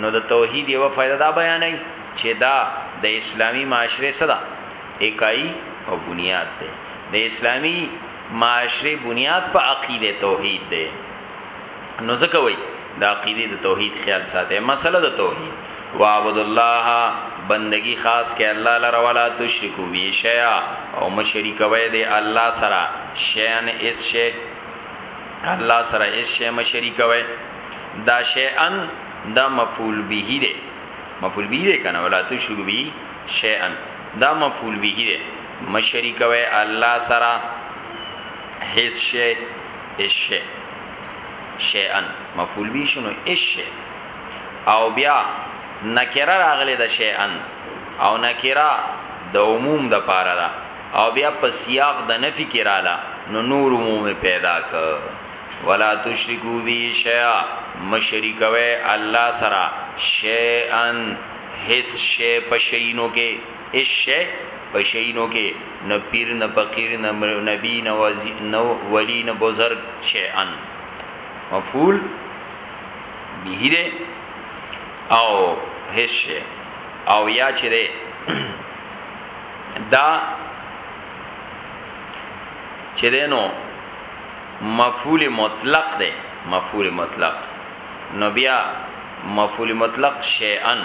نو د توحید یو فائدہ دا بیانای چې دا د اسلامی معاشره صدا اکای او بنیاد ده د اسلامی معاشره بنیاد په عقیده توحید ده نو ځکه وای د عقیده د توحید خیال ساته مسله د توحید وعبد الله بندگی خاص کې الله لره ولا تشرکو بی شیا او مشرک وای دی الله سره شیان اس شی الله سره اس شی مشرک وای دا شیان دا مفعول به دی مفعول به دی کنه ولا تشرکو بی شیان دا مفعول به دی مشرک وای الله سره هیڅ شی اش شیئا مفعول به شنو اش او بیا نکره راغلی د شیئا او نکره د عموم د پاره را او بیا په سیاق د نفی کې رااله نو نور عموم پیدا ک ولا تشرکو بی شیئا مشرکوي الله سرا شیئا هیڅ شی په شینو کې هیڅ شی په شینو کې نه پیر نه فقیر نه نبی نه وزی نه ولی نه بزرگ شیئن مفعول به ده او هیڅ شی او یا چې ده دا چې ده نو مفعول مطلق ده مفعول مطلق نو بیا مفعول مطلق شیئن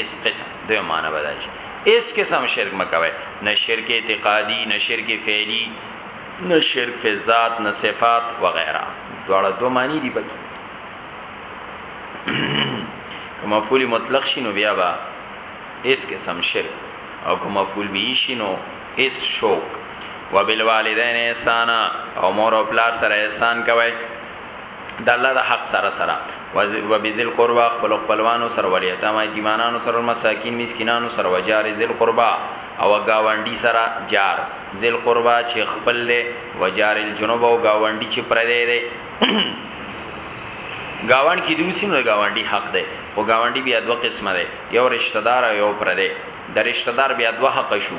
اس قسم دوی معنی بدای شي اس قسم شرک مکوي نه شرک اعتقادي نه شرک فعلی نه شرک فی ذات نه صفات وغیرہ دواړه دوه معنی دي پکې کما فول مطلق شینو بیا با اس قسم شرک او کما فول به شینو اس شوق وبالوالدین احسان او مور او پلار سره احسان کوي د الله د حق سره سره و بذل قربا خپل خپلوانو سره ولیتا ما یتیمانانو سره مساکین مسکینانو سره وجار ذل قربا او گاونډي سره جار ذل قربا چې خپل له وجار الجنوب او گاونډي چې پر دی دی گاوند کې دوسینو د گاونډي حق دی خو گاونډي بیا دوه قسمه دی یو رشتہ دار او یو پر دی د رشتہ دار بیا دوه حق شو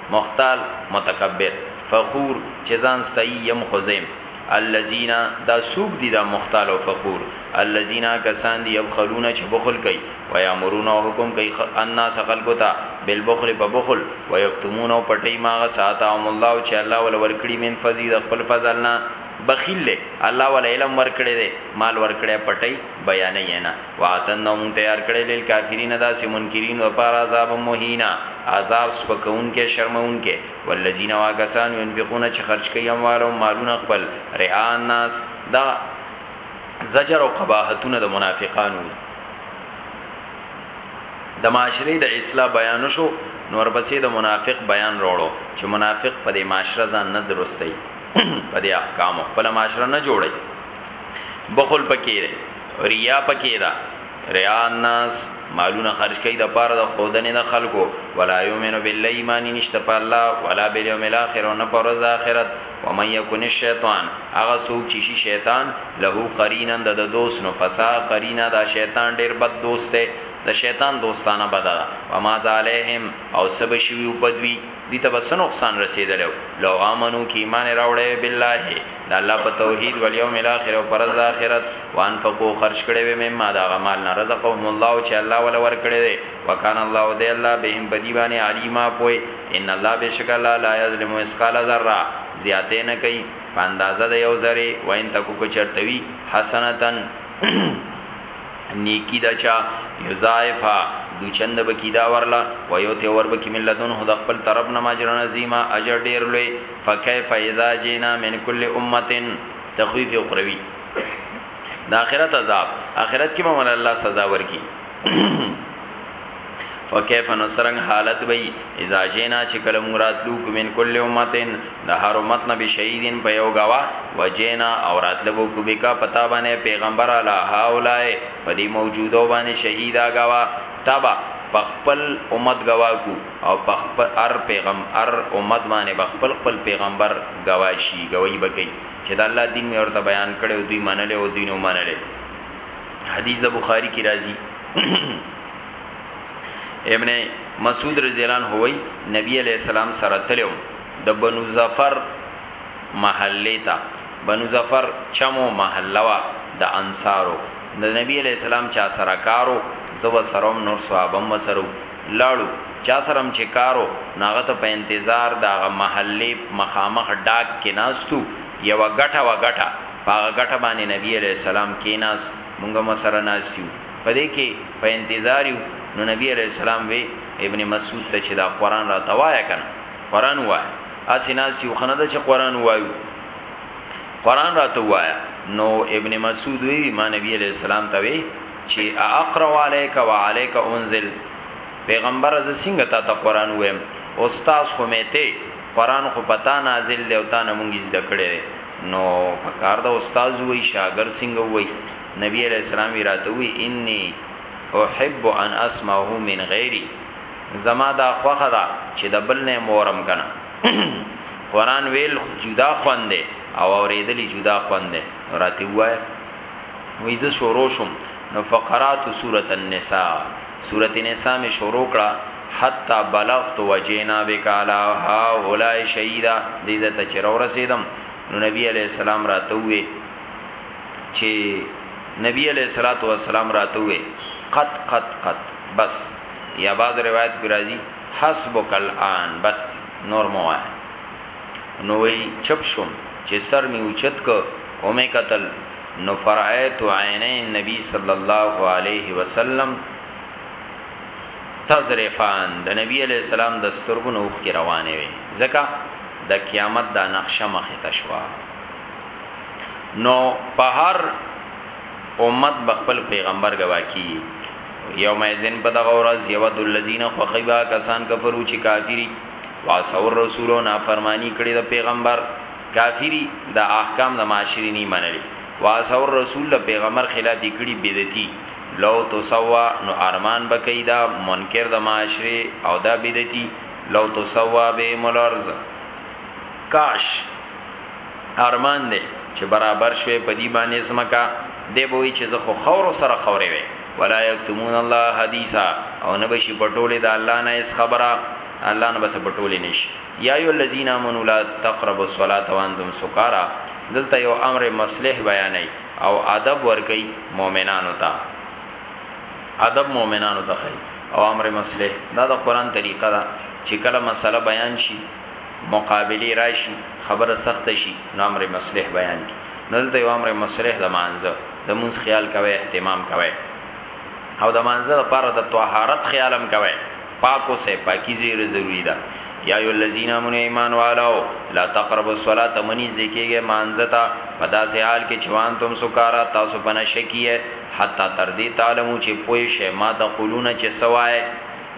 مختال، متکبر، فخور، چې ځان ستايي، يم خو زه يم. الذين، دا څوک دي دا مختال او فخور؟ الذين، هغه کسان دي، يبخلون، چې بخل کوي، ويامرون او حکم کوي، الناس، خلکو ته، بالبخل، په بخل، ويکتمون او پټوي، ما هغه څه، آتاهم الله، چې الله وله ورکړي، من فضله، د خپل فضل نه، بخيل دی، الله وله علم ورکړی دی، مال ورکړی، پټوي، بيانوي يې نه. وعتنو مونږ تیار کړی لیل کافرین داسې منکرین و پار عذاب مهینا عذاب سپکون کې شرمون کې والذین واکسان ينفقون چې خرج کوي اموال او مالونه خپل رعا الناس دا زجر او قباحتونه د منافقانو د معاشري د اصلاح بیان شو نور پسې د منافق بیان وروړو چې منافق په دې معاشره ځان نه درستي په دې احکام خپل معاشره نه جوړي بخل پکې ریا پکې ده ریا الناس مالونه خرج کوي د پاره د خودنې د خلکو ولا یومنو بالله ایمان نشته په الله ولا بالیوم الاخر او نه پر ورځ اخرت و من یکن الشیطان هغه څوک چې شي شیطان له قرینا د دوست نو فسا قرینا دا شیطان ډیر بد دوست دی د شیطان دوستانه بدلا و ما زالهم او سب شوی په دوی دوی ته به څه نقصان رسیدلی وو لو امنو که ایمان یې راوړی وی بالله د الله په توحید والیوم الاخر او په ورځ د آخرت وانفقو خرج کړی وی مما د هغه مال نه رزقهم الله چې الله وله ورکړی دی وکان الله دی الله بهم په دې باندې علیما پوی ان الله بشک الله لا یظلم مثقال ذره زیاتې نه کوي په اندازه د یو ذره وین تکو کو چرتوي حسنتن نیکی د چا یضاعفها دوچند بکی دا ورله و یوتی ور بکی من لدنه د خپل طرف نه ماجرا عظیما اجر ډیر لوی فکیف اذا جینا من کل امه تخویف اخروی د اخرت عذاب اخرت کې به ول الله سزا ورکی فكيف نو سرنګ حالت وي اذا جينا چې کله موږ راتلو کومن کل امتن د هر امت نه بشهیدین په یو غوا وجینا او راتلبو کو بکا پتا باندې پیغمبر علی هاولای په دې موجودو باندې شهیدا غوا تبا پخپل امت غوا کو او پخپل ار پیغم ار امت باندې بخپل خپل پیغمبر غوا شي غوي بکی چې د الله دین مې ورته بیان کړي او دوی منلې او دوی نو منلې حدیث د بخاری کی راځي ابن مسعود رضی الله عنه وی نبی علیہ السلام سره تلو د بنو ظفر محله تا بنو ظفر چمو محله وا د انصارو د نبی علیہ السلام چا سره کارو زو سروم نور صحابه مسرو لاړو چا سرم چې کارو ناغه ته په انتظار داغه محله مخامخ ډاک کې ناستو یو غټه و غټه پاغه غټه باندې نبی علیہ السلام کې ناس مونږه مسره ناستیو په دې کې په انتظار یو نو نبی علیه السلام وی ابن مسعود ته چې دا قران را توایا کنه قران وای اسی ناس یو خنه چې قران وایو قران را توایا نو ابن مسعود وی ما نبی علیه السلام ته وی چې اقرا علیک و علیک انزل پیغمبر از څنګه تا ته قران وایم استاد خو میته قران خو پتا نازل دی او تا نه مونږ زده کړی نو پکار دا استاد وای شاګر څنګه وای نبی علیه السلام وی راته وی انی احب ان اسمعه من غیری زما دا خوخه ده چې د بل نه مورم کنه قران ویل جدا خوند دی او اوریدلی جدا خوند دی راته وای وی زه شروع شم نو فقرات سوره النساء سوره النساء می شروع کړه حتا بلغت وجینا بکالا ها اولای شهیدا دې زته چر ورسیدم نو نبی علی السلام راتوي چې نبی علیہ الصلوۃ والسلام راته وې قط قط قط بس یا باز روایت کې راځي حسبک الان بس نور مو وای نو وی چپ شوم چې سر می اوچت کو او می قتل نو فرایت عینین نبی صلی الله علیه وسلم تزرفان د نبی علی السلام د سترګو نوخ کې روانې وي ځکه د قیامت دا نقشه مخه تشوا نو په هر امت بخپل پیغمبر گوا کی یوم ازن په دغه ورځ یو د الذین خخیبا کسان کفرو چې کافری واسور رسولو نافرمانی کړی د پیغمبر کافری د احکام د معاشری نه منلی واسور رسول د پیغمبر خلاف کړی بدعتی لو تسوا نو ارمان بکیدا منکر د معاشره او دا بدعتی لو تسوا به ملرز کاش ارمان دی چې برابر شوی په دی باندې زمکا دی بوي چې زه خو خور سره خورې وي ولا یکتمون الله حدیثا او نه بشي پټولې د الله نه اس خبره الله نه بس پټولې نشي یا ایو الذین آمنوا لا تقربوا الصلاة وانتم سکارا دلته یو امر مصلح بیانای او ادب ورګي مؤمنانو ته ادب مؤمنانو ته خي او امر مصلح دا د قران طریقه ده چې کله مسله بیان شي مقابله راشي خبره سخت شي نو امر مصلح بیان کی نو دلته یو امر مصلح د مانزه د مونږ خیال کوي اهتمام کوي او د مانزه لپاره د طهارت خیالم کوي پاکو سه پاکی زیر ضروری ده یا ایو الذین امنوا ایمان والو لا تقربوا الصلاة منی ذکیږي مانزتا په داسې حال کې چوان تم سکارا تاسو پنه شکیه حتا تر دې تعلمو چې پوي شه ما تقولون چې سوای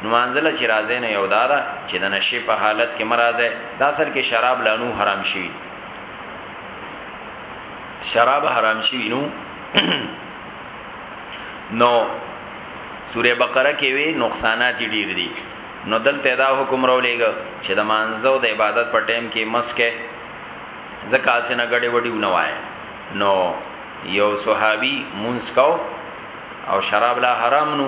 لمانځه له چې راځئ نو یو دا ده چې د نشې په حالت کې مه راځئ، دا اصل کې شراب لا نو حرام شوي دي، شراب حرام شوي نو نو سوره بقره کې وی نقصانات ډیر دي نو دلته دا حکم راولېګ چې د مانزو د عبادت په ټیم کې مسکه ځکه اسنه غړې وډي ونوای نو یو صحابي مونږ کو او شراب لا حرام نو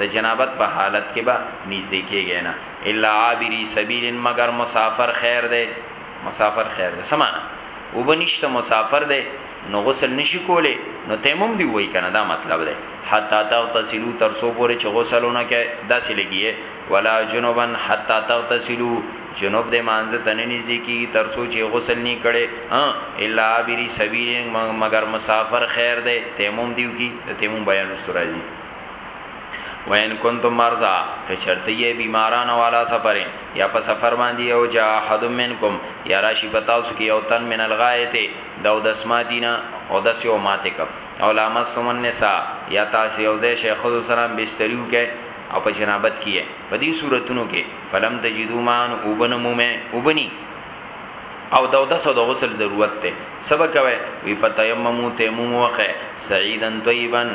د جنابت په حالت کې به نږدې کېږی نه الا عابری سبیل مگر مسافر خیر دی مسافر خیر دی سمانه او بنشته مسافر دی نو غسل نشي کوله نو تیمم دی وای کنه دا مطلب دی حتا تغتسلوا تر سو پورې چې غسلونه کې داسې لګیه ولا جنبن حتا تغتسلوا جنوب د مانځ تنه نږدې کی تر سو چې غسل نه کړي ها الا عابری سبیل مگر مسافر خیر دی تیمم دیو کی تیمم بیان سورہ دی وین کنتم مرزا که چرته یې بیماران والا سفرین یا په سفر باندې او جا حد منکم یا راشی پتا سو کې یو تن من الغایت دو دسما دینا او دس یو ماته کپ او لامسم النساء یا تاسو یو ځای شیخ خود سلام بستریو کې او په جنابت کې په دې صورتونو کې فلم تجدو مان وبنمو مې وبني او د اودس او د غسل ضرورت ته سبا کوي وی فتیممو تیمم وخه سعیدن طیبن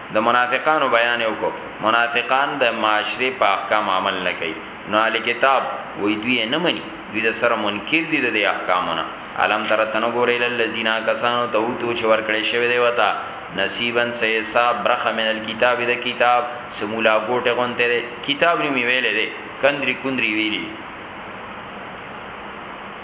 د منافقانو بیان یې وکړو، منافقان د معاشرې په احکامو عمل نه کوي، نو اهل کتاب وایي دوی یې نه مني، دوی د سره منکر دي د دې احکامو نه، الم تر ته نه ګورې الی الذین هغه کسانو ته اوتو چې ورکړې شوې دی ورته نصیبا څه حصه، برخه، من الکتاب د کتاب، څه ملا ګوټی غونتی دی، کتاب نوم یې ویلی دی، کندري کندري یې ویلي دي.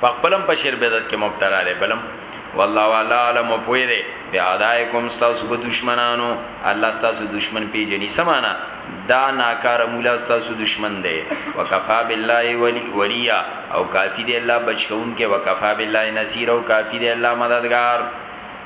په خپلم په شر بدعت کې مبتلا دی بلم والله والا علم پوی دی بیا دایکم تاسو په دشمنانو الله تاسو دشمن پیجنې سمانا دا ناکار مولا تاسو دشمن دی وکفا بالله ولی ولیا او کافی دی الله بچون کې وکفا بالله نصير او کافی دی الله مددگار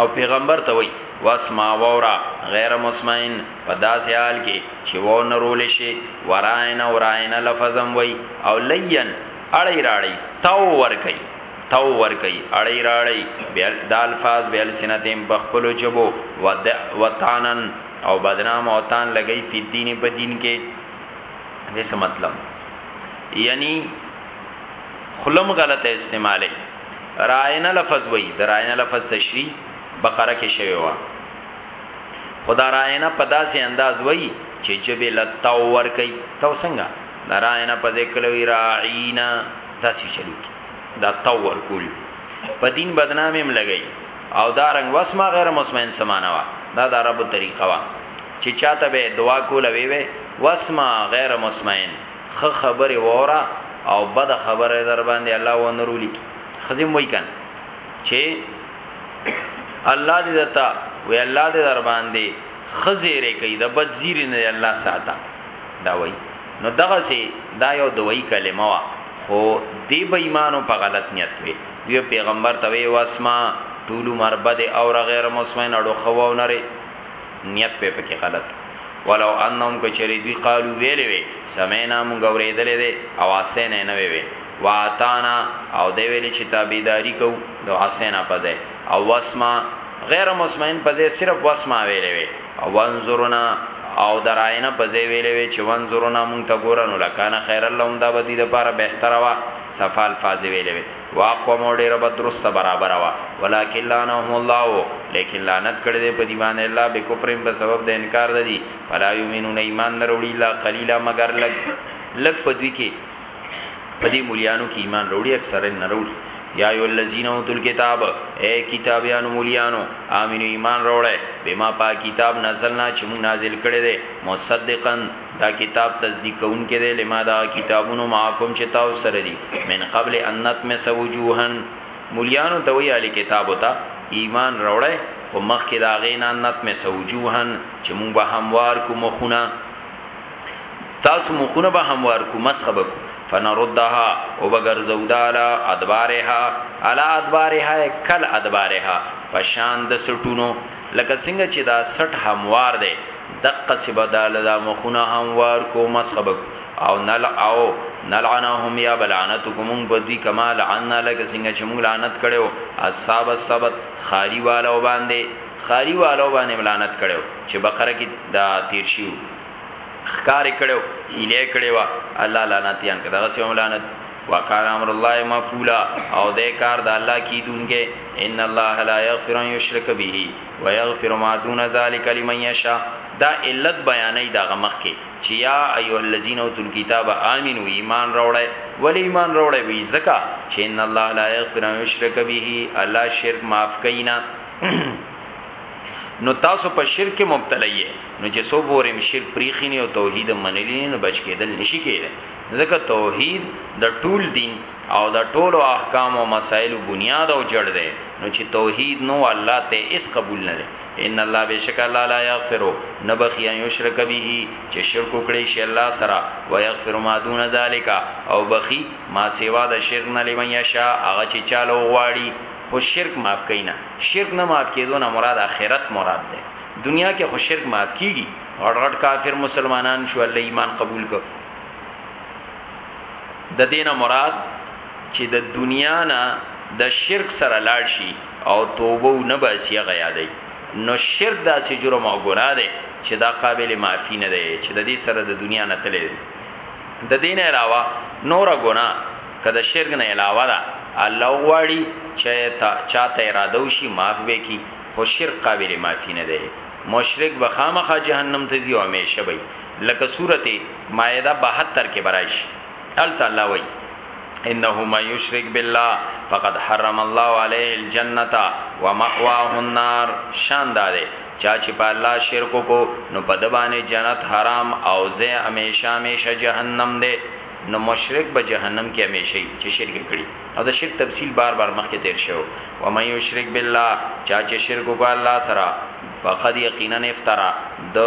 او پیغمبر ته وای واسمع وورا غیر مسمعين په داسې حال کې چې و نه رول شي وراین او راین لفظم وای او لین اړی راړی تاو ور کوي تاو ور کوي اړی راړی بیل د الفاظ بیل سنتیم بخپل جبو ود وطانن او بدنام او تان لګی فی دین په دین کې دې څه مطلب یعنی خلم غلطه استعماله رائنا لفظ وای د رائنا لفظ تشریح بقره کې شوی و خدا رائنا په داسې انداز وای چې جبه لتاو ور کوي تو څنګه د رائنا په ذکر وی رائنا داسې چلو دا تو ور کول په دین بدنامي هم لګی او دا رنگ وسما غیر مسمن سمانه وا دا د عربو طریقه وا چې چاته به دعا کوله وی وی وسما غیر مسمن ښه خبرې واوره او بده خبره درباندې الله ونه رولیکي ښځې هم وایي کنه چې الله دې دتا وی الله دې در باندې خزیره کوي د بد زیری نه الله ساته دا وای نو دغه سي دا یو دوی کلمه وا خو دی به ایمانو په غلط نیت وي یو پیغمبر ته وی واسما ټول مربد او غیر مسمن اړو خو ونره نیت په پکې غلط ولو انهم کچری دوی قالو ویلې وی سمینا مونږ اوریدلې دي او حسین نه وی وی واتانا او دی ویلې چې تابعداري کو د حسین په ځای او واسما غیر مسمعين په ځای صرف واسما ویلې وی او وانظرنا او دراینه په ځای ویلې وی چې وانظرنا مونږ ته ګورنو لکانه خیر اللهم دا بدی د پاره بهتره وا صفال فاز ویلې وی واقع مو ډیره به درسته برابر وا ولکن لعنهم الله لیکن لعنت کړی دی په دی باندې الله به کفر په سبب د انکار د دی فلا یمنون ایمان نه وروړي لا قلیلا مگر لګ لګ په دوی کې په دې مولیانو کې ایمان وروړي اکثر نه وروړي یا ایو الذین اوتل کتاب اے کتابیانو مولیانو امنو ایمان وروړي بما پا کتاب نزلنا چې موږ نازل کړی دی مصدقا دا کتاب تصدیق کوونکی دی لما د هغه کتابونو معاکم چې تاسو سره دي من قبل ان نطمس وجوها مولیانو ته وی اهل کتابو ته ایمان راوړی خو مخکې دا غینا نطمس وجوها چې مونږ به هموار کو مخونه تاسو مخونه به هموار کو مسخ به کو فنردها او بغرزو دالا ادبارها علا ادبارها کل ادبارها پشان د سټونو لکه څنګه چې دا سټ هموار دی دقه سی بدال دا مخونه هم وار کو مسخ بک او نل او نلعنهم یا بلعنت کوم بدوی کما لعنا لک سنگ چې موږ لعنت کړو اصحاب السبت خاری والو باندې خاری والو باندې لعنت کړو چې بقره کې دا تیر شیو خکار کړو هیله کړو الله لعنتیان کړه غسی هم لعنت وکال امر الله مفعولا او د کار د الله کی دونګه ان الله لا یغفر ان یشرک به ويغفر ما دون ذلك لمن يشاء دا علت بیانې دا غمخ کې چې یا ایه الذین اوتل کتاب امنو ایمان راوړی ول ایمان راوړی وی زکا چې ان الله لا یغفر ان یشرک به الله شرک معاف کینا نو تاسو په شرک مبتلا یې نو چې سو بورم شرک پریخینی او توحید منلی نه بچ کېدل نشي کېدل ځکه توحید د ټول دین او د ټولو احکام او مسائل بنیاد او جړ دی نو چې توحید نو الله ته اس قبول نه دی ان الله بشک الله لا یغفر نبخی ان یشرک به چې شرک کړي شي الله سره و یغفر ما دون ذالک او بخی ما سیوا د شرک نه لمن یشا هغه چې چالو غواړي خو شرک معاف کینا شرک نه معاف کیدو نه مراد اخرت مراد ده دنیا کې خو شرک معاف کیږي غړ غړ کافر مسلمانان شو الله ایمان قبول کړ د دې نه مراد چې د دنیا نه د شرک سره لاړ شي او توبه و نه باسي هغه یادوي نو شرک داسې جرم او ګناه دی چې دا قابل معافي نه دی چې د دې سره د دنیا نه تللی دی د دې نه علاوه نوره ګناه که د شرک نه علاوه ده الله غواړي چې تا چاته اراده وشي معاف به کی خو شرک قابل معافي نه دی مشرک به خامخا جهنم ته ځي او همیشه به لکه سورت مائده 72 کې به راشي هلته الله وایي انه من یشرک بالله فقد حرم الله علیه الجنه ومأواه النار شان داده چا چې په الله شرک کو نو په دبانې جنت حرام او زه همیشه همیشه جهنم ده نو مشرک به جهنم کې همیشه چې شرک کړي او د شرک تفصیل بار بار مخکې تیر شو و مې یو شرک بالله چا چې شرک وکړ الله سره فقد یقینا افترا د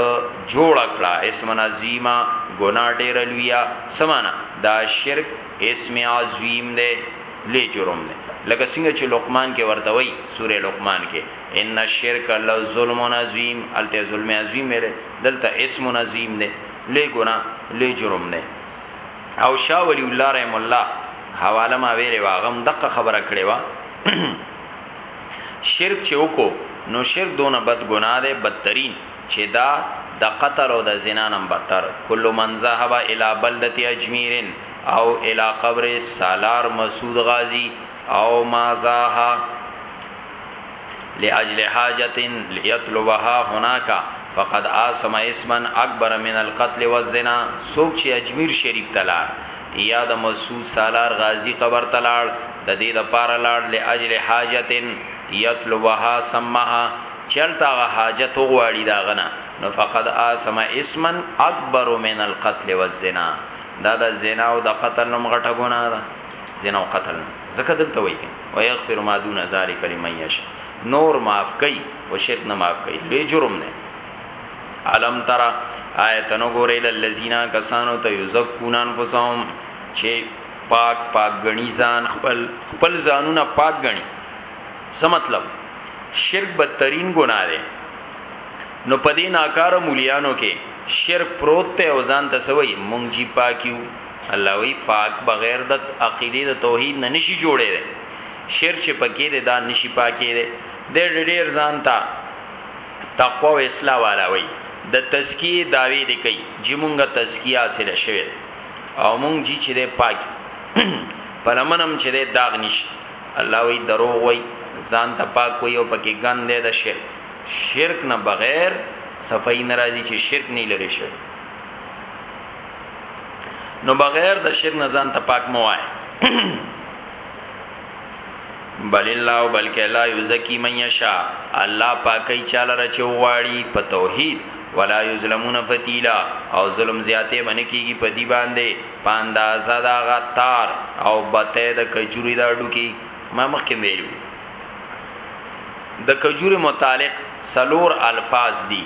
جوړ کړه اسم عظیما ګنا ډیر لویا سمانا دا شرک اسم عظیم دی لې جرم دی لکه څنګه چې لقمان کې ورته وای سورې لقمان کې ان الشرک لظلم عظیم الته ظلم عظیم دی دلته اسم عظیم دی لې ګنا لې جرم دی او شاه ولی الله رحم الله حواله ما ویلې واغم دغه خبره کړې و شرک چې وکړو نو شرک دونه بد ګناه ده بدترین چې دا د قتل او د زنا نم بدتر کل من ذهب الى بلدتی اجمیر او الى قبر سالار مسعود غازی او ما زاها لاجل حاجت ليطلبها هناك فقد آسم اسما اکبر من القتل والزنا سوک چې اجمیر شریف تلار یا د مسعود سالار غازی قبر تلار د دې د پار لار لاجل حاجت یطلبها سمها چلتا غ حاجت غواړي دا غنا نو فقد آسم اسما اکبر من القتل والزنا دا د زنا او د قتل نوم غټه ګناه ده زنا او قتل زکه دلته وایي ويغفر ما دون ذلک لمن يشاء نور معاف کوي خو شرک نه معاف کوي لوی جرم نه علم ترا آیت نو ګورې للذین کسانو ته یزکون انفسهم چې پاک پاک غنی ځان خپل خپل ځانونه پاک غنی څه مطلب شرک بدترین ګناه ده نو پدې ناکاره مولیانو کې شرک پروت ته او ځان ته سوی مونږ جی پاکیو الله وی پاک بغیر د عقیده د توحید نه نشي جوړې ده شر چې پکې ده دا نشي پاکې ده د ډېر ځان ته تقوا او اصلاح والا وی د تزکیه داوی دی کوي چې مونږه تزکیه حاصل شوه او مونږ جی چې ده پاک پلمنم چې ده داغ نشته الله وی دروغ وی ځان ته پاک وی او پکې ګند ده شر شرک نه بغیر صفای ناراضي چې شرک نه لري شي نو بغیر د شرک نه ځان ته پاک مو وای بل الله بلک لا یزکی من یشا الله پاکي چاله رچ وغواړي په توحید ولا یظلمون فتیلا او ظلم زیاته باندې کیږي په دی باندې پاند آزاد غتار او بته د کجوري دا ډوکی ما مخکې ویلو د کجوري متعلق سلور الفاظ دي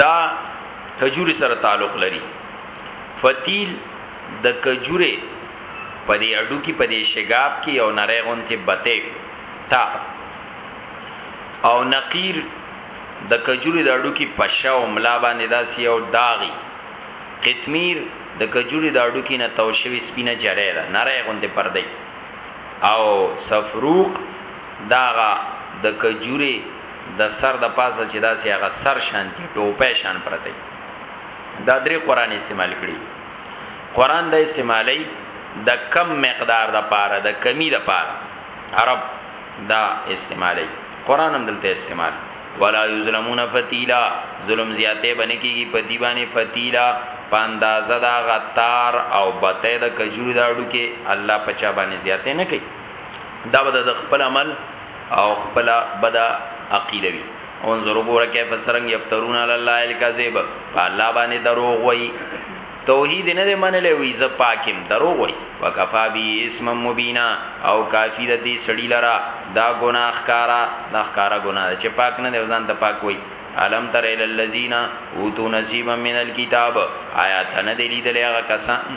دا کجوري سره تعلق لري فتیل د کجوري په دې اډو کې په دې شګاف کې او نری غونته بته تا او نقیر د کجوري د اډو کې پښه او ملا باندې داسي او داغي قطمیر د کجوري د اډو کې نه توشوي سپینه جړې ده نری غونته پردې او سفروق داغه د کجوري د سر د پاسه چې داسې هغه سر شانتی ټوپه شان پرته دا درې قران استعمال کړي قران د استعمالي د کم مقدار د پاره د کمی د پاره عرب دا استعمالي قران هم دلته استعمال ولا یظلمون فتیلا ظلم زیاته بنه کیږي په دی باندې فتیلا پاندازه دا غتار او بته د کجور داړو کې الله پچا باندې زیاته نه کوي دا به د خپل عمل او خپل بدا عقیده وی انظر وګوره کیف سرنګ یفترون علی الله الکذب په الله باندې دروغ وای توحید نه منلې وی ز پاکم دروغ وای وکفا بی اسم مبینا او کافی د دې سړی لرا دا گناہ کارا دا کارا گناہ چې پاک نه دی ځان ته پاک وای علم تر ال الذین اوتو نصیبا من الكتاب آیات نه دی لیدل هغه کسان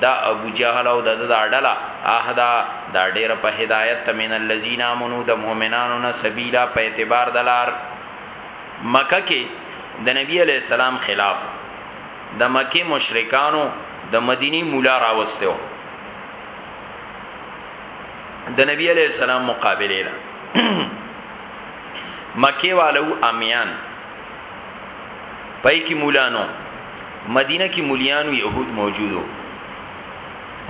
دا ابو جهل او د د ډله احدا دا ډیر په هدایت ته من الذین امنو د مؤمنانو نه سبیلا په اعتبار دلار مکه کې د نبی علی السلام خلاف د مکه مشرکانو د مدینی مولا راوستو د نبی علی السلام مقابله لا مکه والو امیان پای کی مولانو مدینه کې مليانو يهود موجودو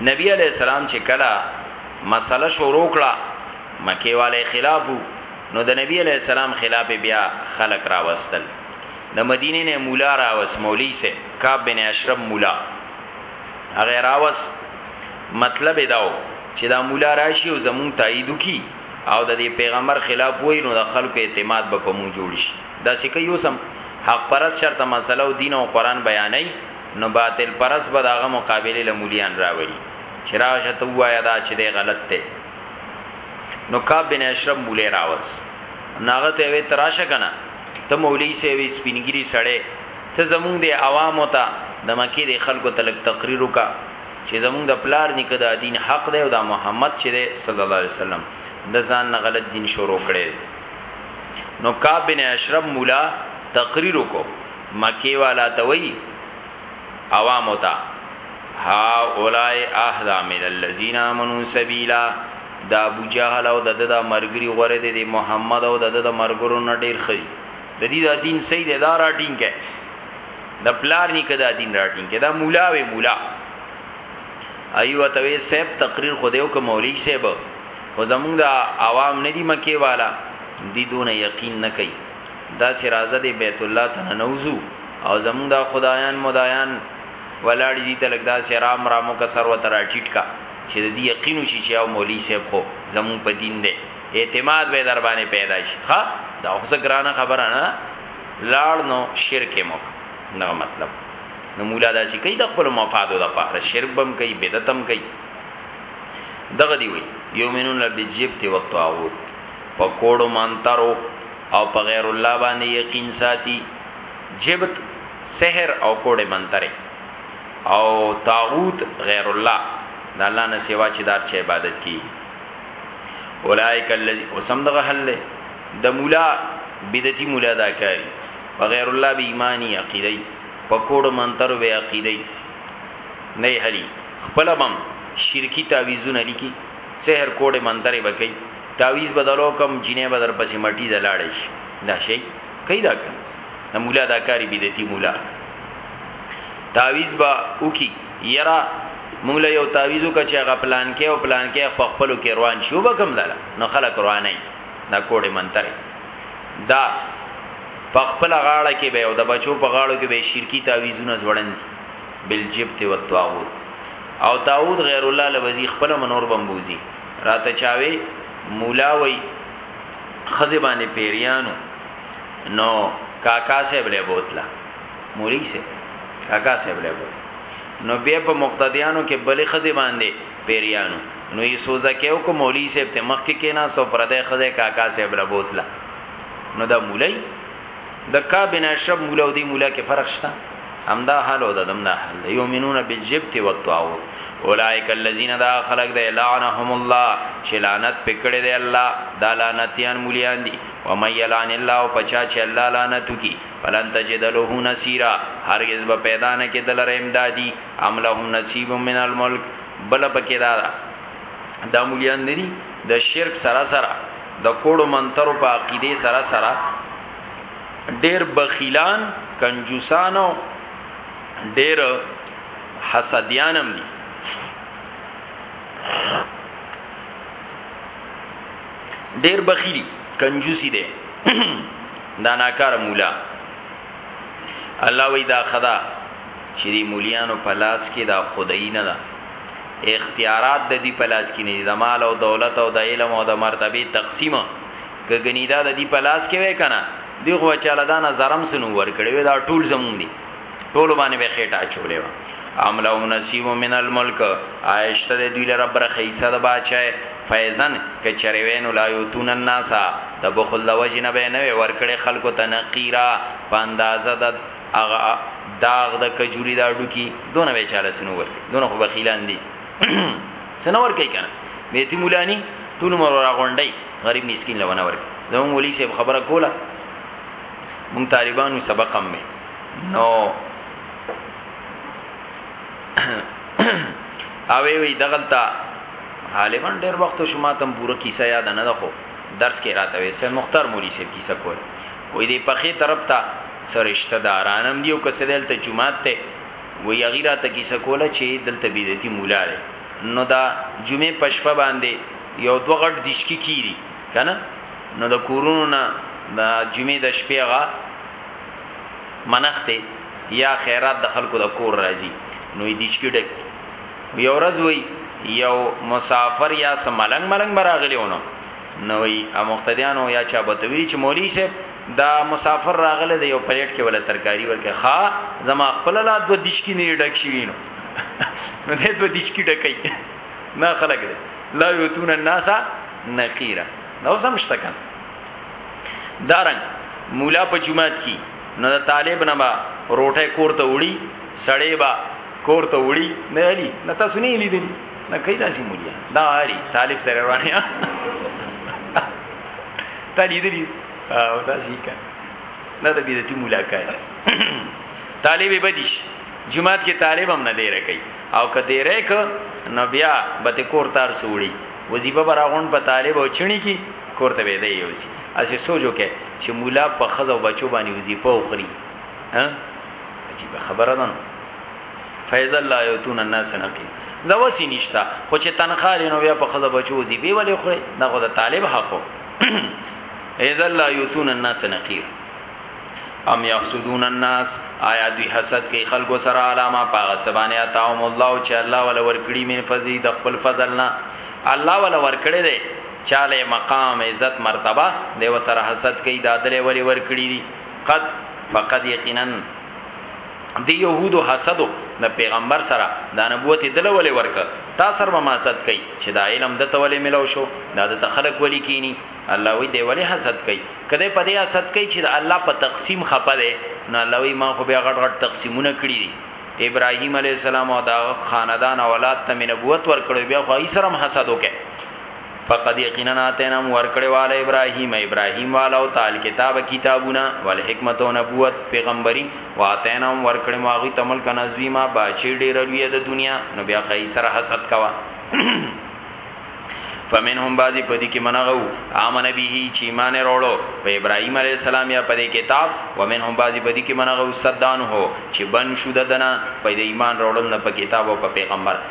نبی علی السلام چې کله مسله شروع کړه مکه والے خلافو نو د نبی علی السلام خلاف بیا خلق راوستل د مدینه نه مولا راوس مولوی سه کعب بن اشرف مولا هغه راوس مطلب داو چې دا مولا راشي او زمون تایید کی او د پیغمبر خلاف وای نو د خلکو اعتماد به په مون جوړ شي داسی کوي اوس هم حق پرست چرته مسله او دین او قران بیانوي نو باطل پرست به د هغه مقابله له مولیان راولي چې راشه ته ووایه دا چې دی غلط دی نو کعب بن اشرف مولی راوس ناغه ته وی تراشه کنه ته مولوی سی وی سپینګری سړی ته زمونږ د عوامو ته د مکی د خلکو تلک تقریر وکا چې زمونږ د پلار نیکه دا دین حق دی او دا محمد چې دی صلی الله علیه وسلم د ځان نه غلط دین شروع کړي نو کعب بن اشرف مولا تقریر کو مکی والا ته وی عوام وتا ها اولای اهدا من الذین آمنو سبیلا دا ابو جهل او د د مرګری غره د محمد او د د مرګرو نه ډیر خي د دې د دین سید دا راټینګ کې د پلار نیکه دا دین راټینګ کې دا مولا وی مولا ایو ته وی سیب تقریر خو دیو ک مولوی سیب خو زمونږ دا عوام نه دي مکې والا دوی دونه یقین نه کوي دا سي راځه دې بیت الله ته ننوزو او زمونږ دا خدایان مدایان ولاړ دي ته لګ دا سي رام رامو کا سر وته راټیټ کا چې د دې یقین وشي چې او مولوی صاحب خو زمونږ په دین دی اعتماد به در باندې پیدا شي ښا دا خو څه ګرانه خبره نه لاړ نو شرک مو نه مطلب نو مولا داسې کوي د خپل مفادو د پاره شرک بم کوي بدعتم کوي دغه دی وی یومنون بالجبت والطاغوت په کوړو مانترو او په غیر الله باندې یقین ساتي جبت سحر او کوړه منتره او طاغوت غیر الله د الله نه سیوا چې دار چې عبادت کی اولائک الذی وسم دغه حل د مولا بدعتي مولا دا کوي په غیر الله به ایمانی عقیده په کوړو مانترو به عقیده نه هلی خپله به هم شرکي تعویذونه لیکي، سحر کوډې منترې به کوي، تعویذ به درو کوم جینۍ به درپسې مټي ته لاړه شي، دا شی کوي دا کار د مولا دا کار بدعتي مولا تعویذ به وکي یرا موږ له یو تعویذ وکړه چې هغه پلان کې او پلان کې په خپلو کې روان شي وبکم دلا نو خلک رواني دا کوډې منترې دا په خپل غاړه کې به او د بچو په غاړو کې به شرکی تعویذونه زوړندي بالجبت والطاغوت او طاغوت غیر الله لوزی خپل منور بمبوزی راته چاوي مولا وی خزه باندې پیریانو نو کاکا صاحب له بوتلا مولوی صاحب کاکا صاحب له بوتلا نو بیا په مقتدیانو کې بلې خزه باندې پیریانو نو یې سوزا کېو کو مولوی صاحب ته مخ کې کینا سو پردې خزه کاکا صاحب لبوتلا نو دا مولای د کا بن اشرب مولا او دی مولا کې فرق شته همدا حال او د دم نه حال دی یومنون بالجبت والطاغوت اولائک الذین دا خلق دی لعنهم الله چې لعنت پکړه دی الله دا لعنتیان مولیان دي و مې یلان الله او پچا چې الله لعنت کی فلن تجد له نصيرا هرگز به پیدا نه کې دلر امدادي ام لهم نصیب من الملک بل پکې دا دا مولیان ندي د شرک سره سره د کوړو منترو په عقیده سره سره ډیر بخیلان کنجوسان او ډیر حسدیانم دي ډیر بخیلی کنجوسی دی دا ناکار مولا الله وی دا خدا چې دی مولیانو په لاس کې دا خدای نه ده اختیارات د دی پلاس کې نه دي د مال او دولت او د علم او د مرتبه تقسیم کګنی دا د دی پلاس کې وای کنه دی خو چاله دا نظرم سنو ور کړی وای دا ټول زمونږ دي ټول باندې به خېټه چولې و ام لو نصیب من الملک عائشہ د دوی لره برخیسه د بچای فیزن ک چروین لا یوتون الناس د بخل د وجنه به نه ور کړی خلکو تنقیرا پاندازه د هغه داغ د کجوري دا ډوکی دونه به چاله سينو ورکي دونه خو بخیلان دي سنور کوي کنه به تی مولانی ټول مر را غونډي غریب مسكين لونه ورکي زمون ولي صاحب خبره کوله مون طالبانو سبق هم نو اوی وی دغلتا غالبا ډیر وخت شما تم پوره کیسه یاد نه ده خو درس کې راته وې سه مختار مولوی صاحب کیسه کول وې دې پخې طرف ته څه رشته داران هم دي او که څه دی هلته جومات دی وایي هغوی راته کیسه کوله چې دلته بدعتي ملا دی نو د جمعې په شپه باندې یو دوه غټ دیچکي کیري که نه نو د کورونو نه د جمعې د شپې هغه منښتې یا خیرات د خلکو د کور راځي نو یې دیچکي ډک یو ورځ وایي یو مسافر یا سملنګ ملنګ براغلی ونه نو یې مقتدیانو یا چا به ته ویلي چې مولوي صاحب دا مسافر راغله د یو پلیټ کې ولا ترکاری ورکه خا زما خپل لا دو دیش کې نه ډک شي وینو نو دې دو دیش کې ډکې نه خلک دې لا یوتون الناس نقیرا نو سمشت کان دارنګ مولا په جمعات کې نو د طالب نه با روټه کور ته وړي سړې با کور ته وړي نه علي نه تاسو نه لیدل نه کای داسې مولیا دا علي طالب سره روانه تا لیدلی او دا ځکه نه د بیرتی ملاقات طالب بدیش جمعات کې طالب هم نه دی رکی او که دی رک نو بیا به کور تار سوړي وظیفه براغون په طالب او چڼي کې کور ته ویدې یوسی اسی سوچو کې چې مولا په خزه او بچو باندې وظیفه وخوري ها عجیب خبره ده فیض الله یتون الناس نقی زوسی نشتا خو چې تنخواه لینو بیا په خزه بچو وظیفه ولې خوري دا خو د طالب حقو اذا لا یتون الناس نقیر ام یحسدون الناس آیا دوی حسد کوي خلکو سره علامه پاغه سبانه اتاهم الله چې الله ولا ورکړي من فضل د خپل فضل نه الله ولا ورکړي دي چاله مقام عزت مرتبه دی وسره حسد کوي دادلې ولی ورکړي دي قد فقد یقینا دی یهودو حسدو د پیغمبر سره دا نبوت دله ولې ورکه تا سر به ماسد کوي چې دا علم د تولې ملو شو دا د تخلق ولی کینی الله وی دی ولی حسد کوي کده په دې حسد کوي چې د الله په تقسیم خپه دی نو الله وی ما خو بیا غټ غټ تقسیمونه کړی دي ابراهیم علی السلام او دا خاندان اولاد ته نبوت ورکړو بیا خو یې سره حسد وکړي فقد یقینا اتینا ورکړی وال ابراهیم ابراهیم والا او تعال کتاب کتابونه ول حکمت او نبوت پیغمبري واتینا ورکړی ماغي تمل کنا زویما باچی ډیر لوی د دنیا نو بیا خی سره حسد کوا فمنهم بعضی پدی کې منغو امن به چې ایمان وروړو په ابراهیم علی السلام یا په کتاب ومنهم بعضی پدی کې منغو صدان هو چې بن شو ددنه په ایمان وروړل نه په کتاب او په پیغمبر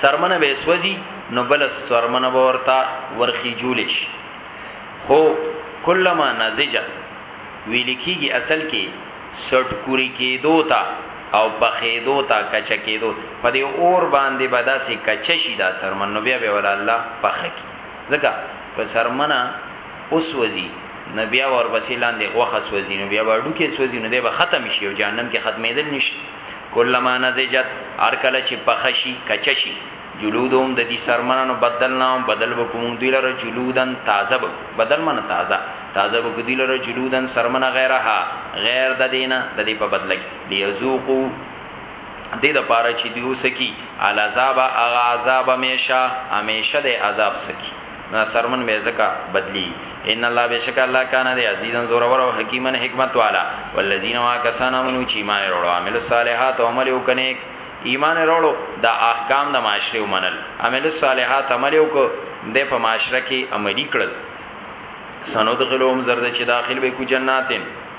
سرمنه به سوځي نو بل سرمنه به ورته ورخي جولیش خو کلمه نزجت ویل کیږي اصل کې سټکوري کېدو ته او پخېدو ته کچ کېدو په دې اور باندې به داسې کچ شي دا سرمن نو بیا به ولا الله پخه کی ځکه که سرمنه اوسوځي نو بیا ورپسې لاندې غوخه سوځي نو بیا به ډوکې سوځي نو دی به ختم شي او جهنم کې ختمېدل نشته کلما نضجت هر کله چې پخه شي، کچه شي، جلودهم د دي څرمنه نو بدلناهم بدل به کړو موږ دوی لره جلودا تازه به کړو، بدل معنی تازه، تازه به کړو دوی لره جلودا څرمنه غیرها غیر د دې نه، د دې په بدله کې، لیذوقو دې دپاره چې دوی وڅکي العذاب هغه عذاب همیشه، همیشه د عذاب څکي. ناڅرمن به ځکه بدلیږي ان الله بېشکه الله کان دی عزیزا زورور او حکیما حکمت والا والذین وا کسان امنو چې ایمان وروړو عامل الصالحات او عمل وکنیک ایمان وروړو دا احکام د معاشره ومنل عامل الصالحات عمل وکړو د په معاشره کې عملی کړل سندخلهم زرد چې داخل به کو جناتن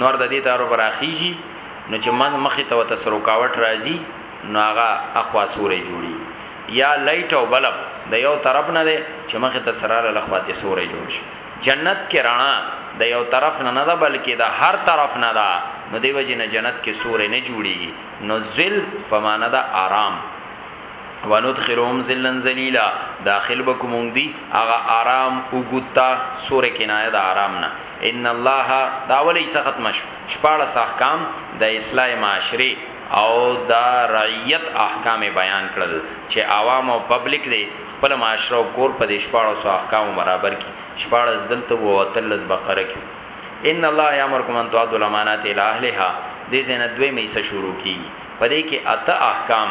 نور د دې تارو براخیږي نو چې من مخې ته وته سروکاوټ راځي نو هغه اخوا سورې جوړي یا لایټ او بلب د یو طرف نه ده چې مخې ته سراله لخواته سورې جوړ شي جنت کې رڼا د یو طرف نه نه ده بلکې د هر طرف نه ده نو دیو جن جنت کې سورې نه جوړيږي نو ذل په معنا ده آرام وندخلهم ذلن ذلیلا داخل بکم دی اغا آرام اوګوتا سور کنایه د آرام نه ان الله داولی څه ختم شپاړه احکام د اصلاح معاشره او د رعیت احکام بیان کړل چې عوام او پبلک دی خپل معاشره او کور په دې شپاړه سو احکام برابر کی شپاړه دلته وو تلز بقره کی ان الله یامرکم ان تعدوا الامانات الی اهلها دې زنه دوی میسه شروع کی په دې کې اته احکام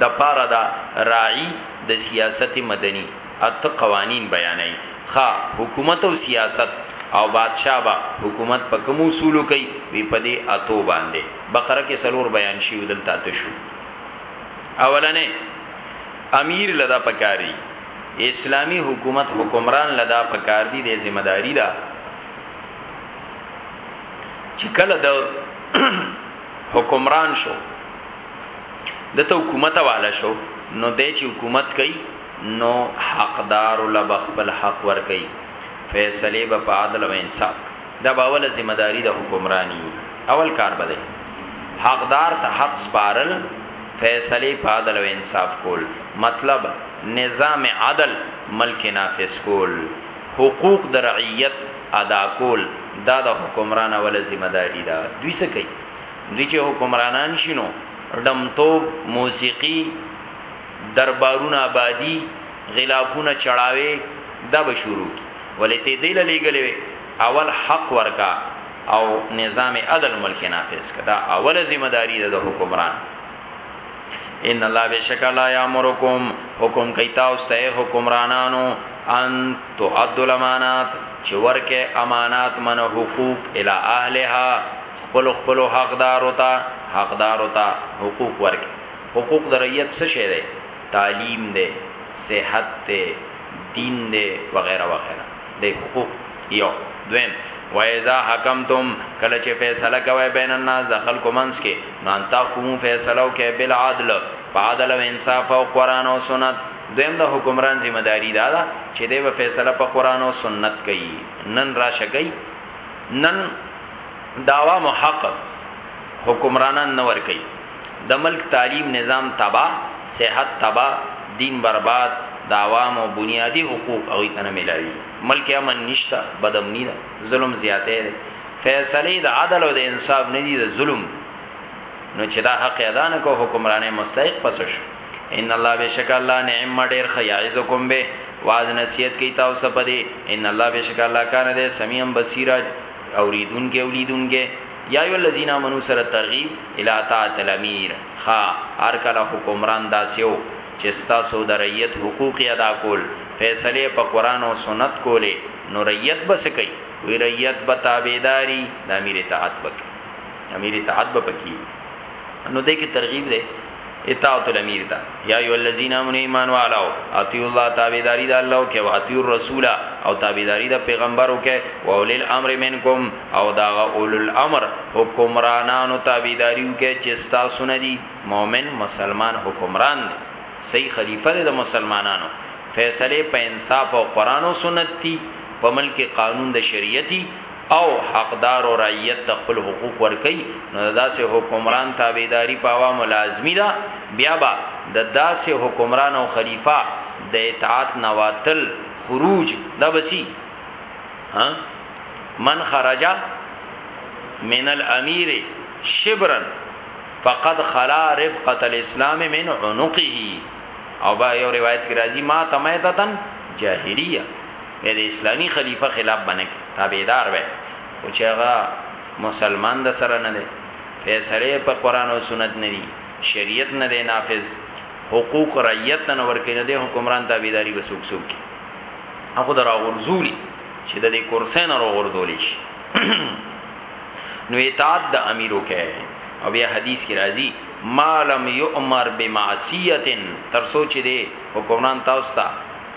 د پاره دا راعي د سیاست مدني اته قوانین بیانای خا حکومت او سیاست او بادشاہ با حکومت په کوم اصول کوي وی په دې اتو باندې بقره کې سلور بیان شي ودلته تشو اولنې امیر لدا پکاري اسلامی حکومت حکمران لدا پکار دي د ذمہ داری دا چې کله د حکمران شو دته حکومت والا شو نو د چې حکومت کوي نو حقدار ول بخبل حق ور کوي فیصله به په عدل او انصاف دا باول ذمہ داری د حکمرانی اول کار بده حقدار ته حق سپارل فیصله په عدل او انصاف کول مطلب نظام عدل ملک نافذ کول حقوق د رعیت ادا کول دا د حکمران اوله ذمه داری ده. دوی څه کوي؟ دوی چې حکمرانان شي نو ډمتوب، موسیقي، دربارونه آبادي، غلافونه چړاوې دا به شروع کړي. ولې ته دې له لېږلې وې؟ اول حق ورکا او نظام عدل ملک نافذ کړه. دا اوله ذمه داری ده د حکمران. ان الله بشک لا یامرکم حکم کوي تاسو ته حکمرانانو ان تو عدل امانات چې ورکه امانات من حقوق الی اهلها خپل خپل حقدار وتا حقدار وتا حقوق ورکه حقوق د رعیت څه شه ده تعلیم ده صحت ده دین ده وغیرہ وغیرہ دی حقوق یو دویم وایزا حکمتم کله چې فیصله کوي بین الناس د خلکو منس کې نو ان تحکمو فیصلو کې بل عدل په عدل او انصاف او قران او سنت دویم د حکمران ذمہ داری دا ده چې دی به فیصله په قران او سنت کوي نن را شګي نن داوا محقق حکمرانان نور کوي د ملک تعلیم نظام تباه، صحت تباه، دین برباد، د عوامو بنیادی حقوق هغوی ته نه ملاویږی، ملک کی امن نشته، بد امنی ده، ظلم زیاتی دی، فیصلی د عدل او د انصاف نه دی، د ظلم دی، نو چه دا حق ادا نه کړو، حکمرانی مستحق په څه شو؟ ان الله بېشکه الله نعم ډېر ښه یعظکم به وعظ نصیحت کوي تاسو ته په دې، ان الله بېشکه الله کان دی سمیعا بصیرا اوریدونکی او لیدونکی. یا ایو الذین آمنو سره ترغیب الی طاعت الامیر خا هر کله حکمران داسیو چې ستاسو د رعیت حقوق ادا کول فیصله په قران او سنت کوله نو رعیت بس کوي وی رعیت به تابعداري د امیر اطاعت وکړي امیر اطاعت به پکې نو دې کې ترغیب ده اطاعت الامیر ته یا ایو الذین امنوا ایمان والو اطیعوا الله تابعداری د الله او کې او اطیعوا الرسول او تابعداری د پیغمبر او کې او اولل امر منکم او دا اولل امر حکمرانانو تابعداری او کې چې تاسو نه دي مؤمن مسلمان حکمران دی صحیح خلیفہ دی د مسلمانانو فیصله په انصاف او قران او سنت دي په ملک قانون د شریعتي او حقدار او رعیت ته خپل حقوق ورکي نو د داسې حکمران تابعداري په عوامو لازمي ده بیا به د داسې حکمران او خلیفہ د اطاعت نواتل خروج دا بسی ها من خرج من الامیر شبرا فقد خلا رفقه الاسلام من عنقه او با یو روایت کی راځي ما تمیتتن جاهلیه به د اسلامی خلیفہ خلاف باندې تابعدار وې او چې هغه مسلمان د سره نه دی فیصله په قران او سنت نه دی شریعت نه دی نافذ حقوق رعیت نه ورکې نه دی حکمران تابعداري وسوک سوک کی هغه درا غرزولی چې د دې کورسې نه غرزولی شي نو اطاعت د امیرو کې او بیا حدیث کې راځي مالم یؤمر بمعصیه تر سوچ دې حکمران تاسو ته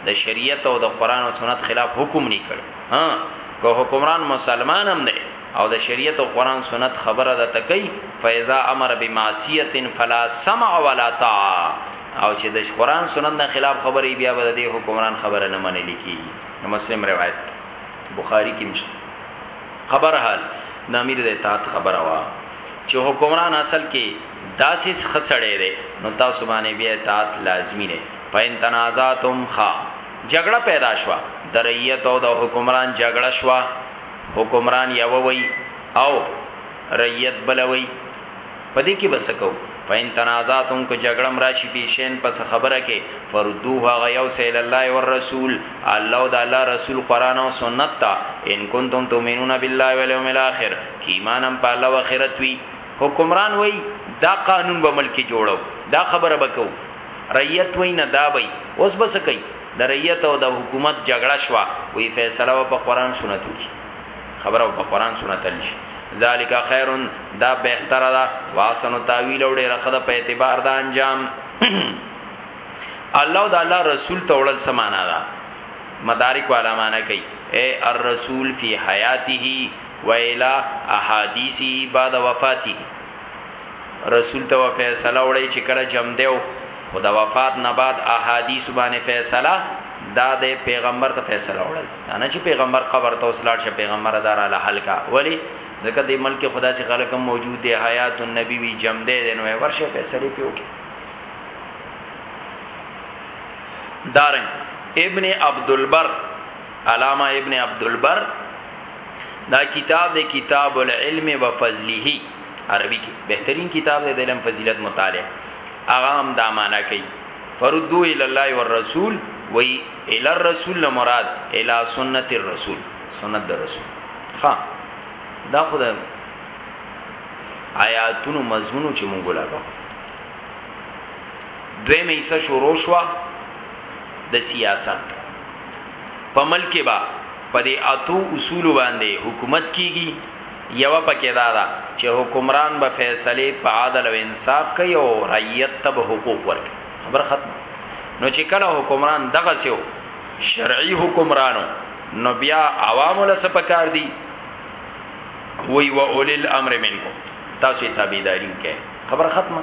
د شریعت او د قران او سنت خلاف حکم نه کړي ها که حکمران مسلمان هم دی او د شریعت او قران سنت خبره ده تکي فیضا امر بمعصیت فلا سمع ولا طاعه او چې د قران سنت نه خلاف خبرې بیا به د حکمران خبره نه منل کی مسلم روایت بخاری کې مشه خبر حال د امیر د اطاعت خبره وا چې حکمران اصل کې داسې خسړې ده نو تاسو باندې بیا اطاعت لازمی نه فان تنازعتم خا جګړه پیدا شوه د رعیت او د حکمران جګړه شوه حکمران یو وی او رعیت بل وی پدې کې بسکو فین تنازعتم کو جګړم راشي پیشین پس خبره کې فردوه غیو سیل الله او رسول الله او د الله رسول قران او سنت تا ان کنتم تؤمنون بالله والیوم الاخر کی ایمانم په الله او اخرت وی حکمران وی دا قانون به ملک جوړو دا خبره بکو رعیت وای نه دا بی اوس به څه کوي د رعیت او د حکومت جګړه شوا وی فیصله و په قران سنت کی خبره په قران سنت لشي ذالک خیرن دا بهتره ده واسنو تاویل او ډیره خده په اعتبار د انجام الله او د الله رسول ته وړل سمانا ده مدارک والا معنا کوي اے الرسول فی حیاته و الی احادیثه بعد وفاته رسول ته فیصله وړي چې کله جمع دیو خو د وفات نه بعد احادیث باندې فیصله دا د پیغمبر ته فیصله وړل نه چې پیغمبر قبر ته وسلاړ شه پیغمبر دار له حلقه ولی ځکه د ملک خدا چې خلک هم موجود دي حیات النبی وی جمع دی نو ورشه فیصله پیو کی دارن ابن عبد البر علامه ابن عبد البر دا کتاب د کتاب العلم وفضله عربی کې بهترین کتاب دی د علم فضیلت مطالعه هغه هم دا معنا کوي فردو ال الله والرسول وی ال الرسول مراد ال سنت الرسول سنت د رسول ها دا خدای آیاتونو مضمونو چې مونږ لاګو دوی مې ایسه شروع شو د سیاست په ملک با په دې اتو اصول باندې حکومت کیږي یوه پکې دا ده چې حکمران به فیصلې په عدل او انصاف کوي او رعیت ته به حقوق ورکړي خبر ختم نو چې کله حکمران دغه سیو شرعي حکمرانو نو بیا عوام له سپکار دي وی و اولی الامر منکم تاسو تابعداري وکړئ خبر ختمه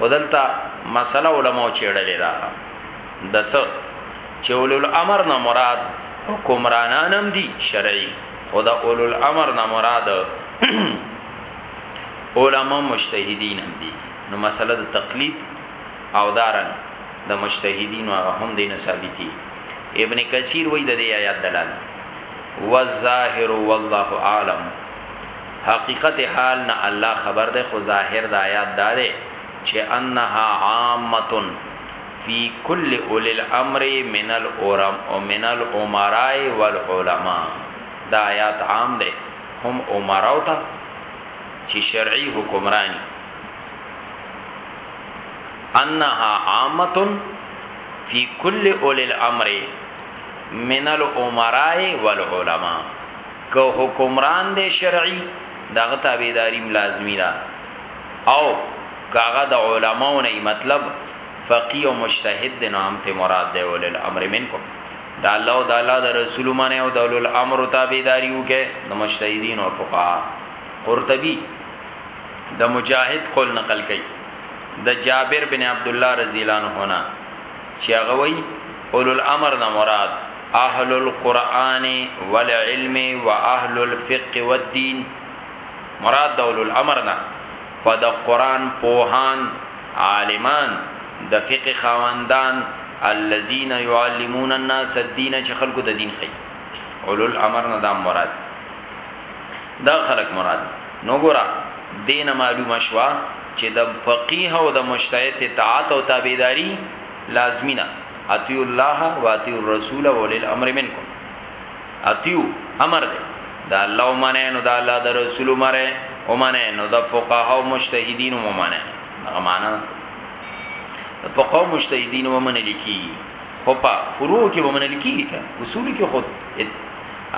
ودلته مسله علماء چېړلې ده دس چې اولو الامر نه مراد حکمرانان هم دي شرعي خو د اولو الامر نه مراد علما مجتهدین هم دي نو مسله د تقلید او دارن د دا مجتهدین او هم دینه ثابتي ابن کثیر وای د دې آیات دلال والظاهر والله عالم حقیقت حال نه الله خبر ده خو ظاهر د آیات داره چې انها عامه فی کل اولی الامر من من الامراء والعلماء دا آیات عام دی هم امراو ته چی شرعی حکمرانی انها عامه فی کل اولی الامر من الامراء والعلماء که حکمران دی شرعی دغه تابعداریم لازمی ده او کاغه د علماو نه مطلب فقیه او مجتهد دی نو هم ترې مراد دی اولی الامر منکم د الله او د الله د رسول ومنئ او د اولو الامر تابعداري وکړئ د مجتهدینو او فقها قرطبي د مجاهد قول نقل کوي د جابر بن عبد الله رضی الله عنه نه چې هغه وی اولو الامر نه مراد اهل القرآن والعلم واهل الفقه والدين مراد د اولو الامر نه په د قران پوهان، عالمان، د فقه خاوندان، الذين يعلمون الناس الدين چې خلکو ته دین خي اولو الامر نه دا مراد دا خلک مراد نو ګورا دین معلومه شوا چې د فقيه او د مجتهد اطاعت او تابعداري لازمي نه اطیع الله و اطیع الرسول و اولي الامر منکم اتیو امر دی د الله ومنه نو د الله د رسول مره ومنه نو د فقها او مجتهدین ومنه هغه معنا د فقها او مجتهدین ومنه لیکي خو په فروع کې ومنه لیکي کا اصول کې خود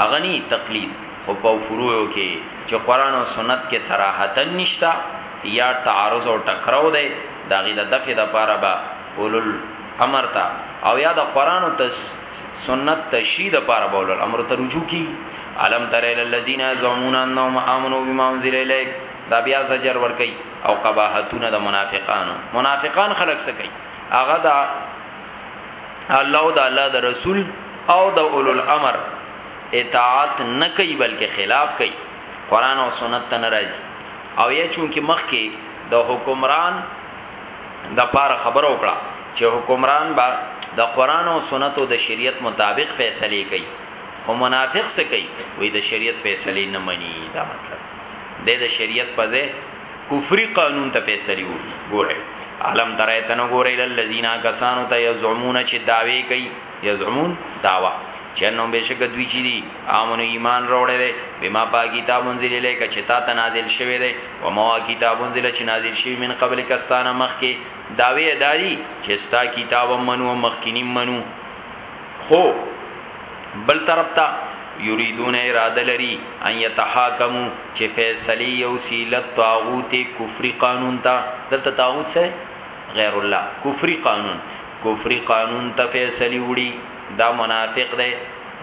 اغنی تقلید خو په فروع کې چې قران او سنت کې صراحتا نشتا یا تعارض او ټکراو دی دا غي د دفع د پاره با اولل امر تا او یا د قران او سنت تشهید لپاره بول الامر ته رجوع کی علم تر ال الذین زعمون انهم امنوا بما انزل الیک دا بیا زجر ور کوي او قباحتونه د منافقانو منافقان خلق سکی هغه دا الله او د الله د رسول او د اولو الامر اطاعت نه کوي بلکې خلاف کوي قران او سنت ته ناراضي او یا چون کې مخ کې د حکمران د پاره خبره وکړه چې حکمران به د قران او سنت او د شریعت مطابق فیصله کوي خو منافق څه کوي وای د شریعت فیصله نه مني دا مطلب د د شریعت په ځای کفري قانون ته فیصله وکړي ګوره عالم درایته نه ګوره الذین کسانو ته یزعمون چې داوی کوي یزعمون داوا چې انهم بشک دوی چې دي امن ایمان وروړي دي بما با کتاب انزل الیک چې تا ته نازل شوی دی او ما کتاب انزل چې نازل شوی من قبل کستانه مخکې داوی اداري چې ستا کتاب منو مخکینی منو خو بل طرف ته یریدون اراده لري ان یتحاکمو چې فیصله یو سیلت طاغوت کفری قانون ته دلته طاغوت څه غیر الله کفری قانون کفری قانون ته فیصلی وړی دا منافق دی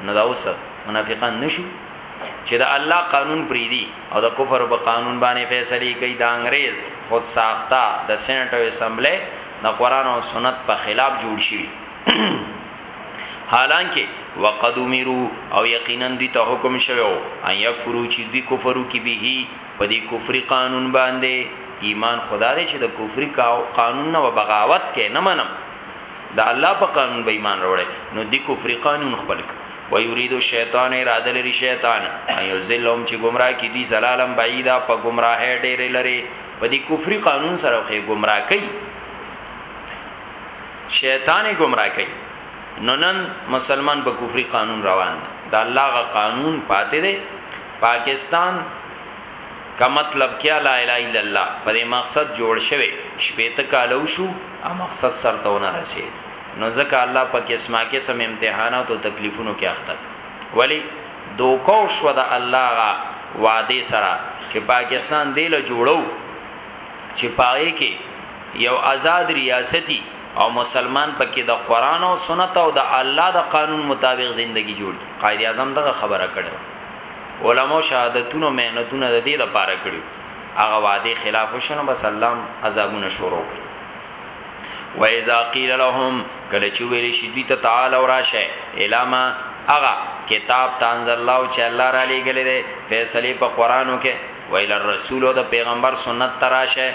نو دا اوس منافقان نشو چې د الله قانون پریدي او د کفر په قانون باندې فیصله کوي د انګريز خود ساخته د سېنات او اسمبلی د قران او سنت په خلاف جوړ شي حالانکه وقد امروا او یقینا دوی ته حکم شوو ان یکفرو چې دوی کفرو کې به په دې کفري قانون باندې ایمان خدا دې چې د کفري قانون نه بغاوت کې نه منم د الله په قانون به ایمان وروړي نو د کفري قانون خپل ک و یرید الشیطان اراده لري شیطان ایو ذلهم چې گمراه کی دي زلالم بعیدا په گمراه ډېر لري په دې کفري قانون سره خې گمراه کوي شیطان گمراه کوي نو نن مسلمان په کفري قانون روان دی دا الله غ قانون پاتې دی پاکستان که مطلب کیا لا اله الا الله په دې مقصد جوړ شوی شپېته کاله وشو ا مقصد سر ته ونه رسید نو ځکه الله په قسمه قسم امتحانات او تکلیفونو کې اخته ولی دوکو شو د الله غا وعده سره چې پاکستان دی له جوړو چې پاره کې یو آزاد ریاستی او مسلمان پکې د قران او سنت او د الله د قانون مطابق ژوندۍ جوړ کی قائد اعظم دغه خبره کړې علماو شهادتونه مهنتونه د دې لپاره کړی هغه وعده خلاف شنو بس الله عذابونه شروع کړ و اذا قيل لهم کله چې ویل شي دوی ته تعال او راشه الاما اغا کتاب تنزل الله او چې الله را لېګل دي فیصله په قرانو کې ویل الرسول او د پیغمبر سنت تراشه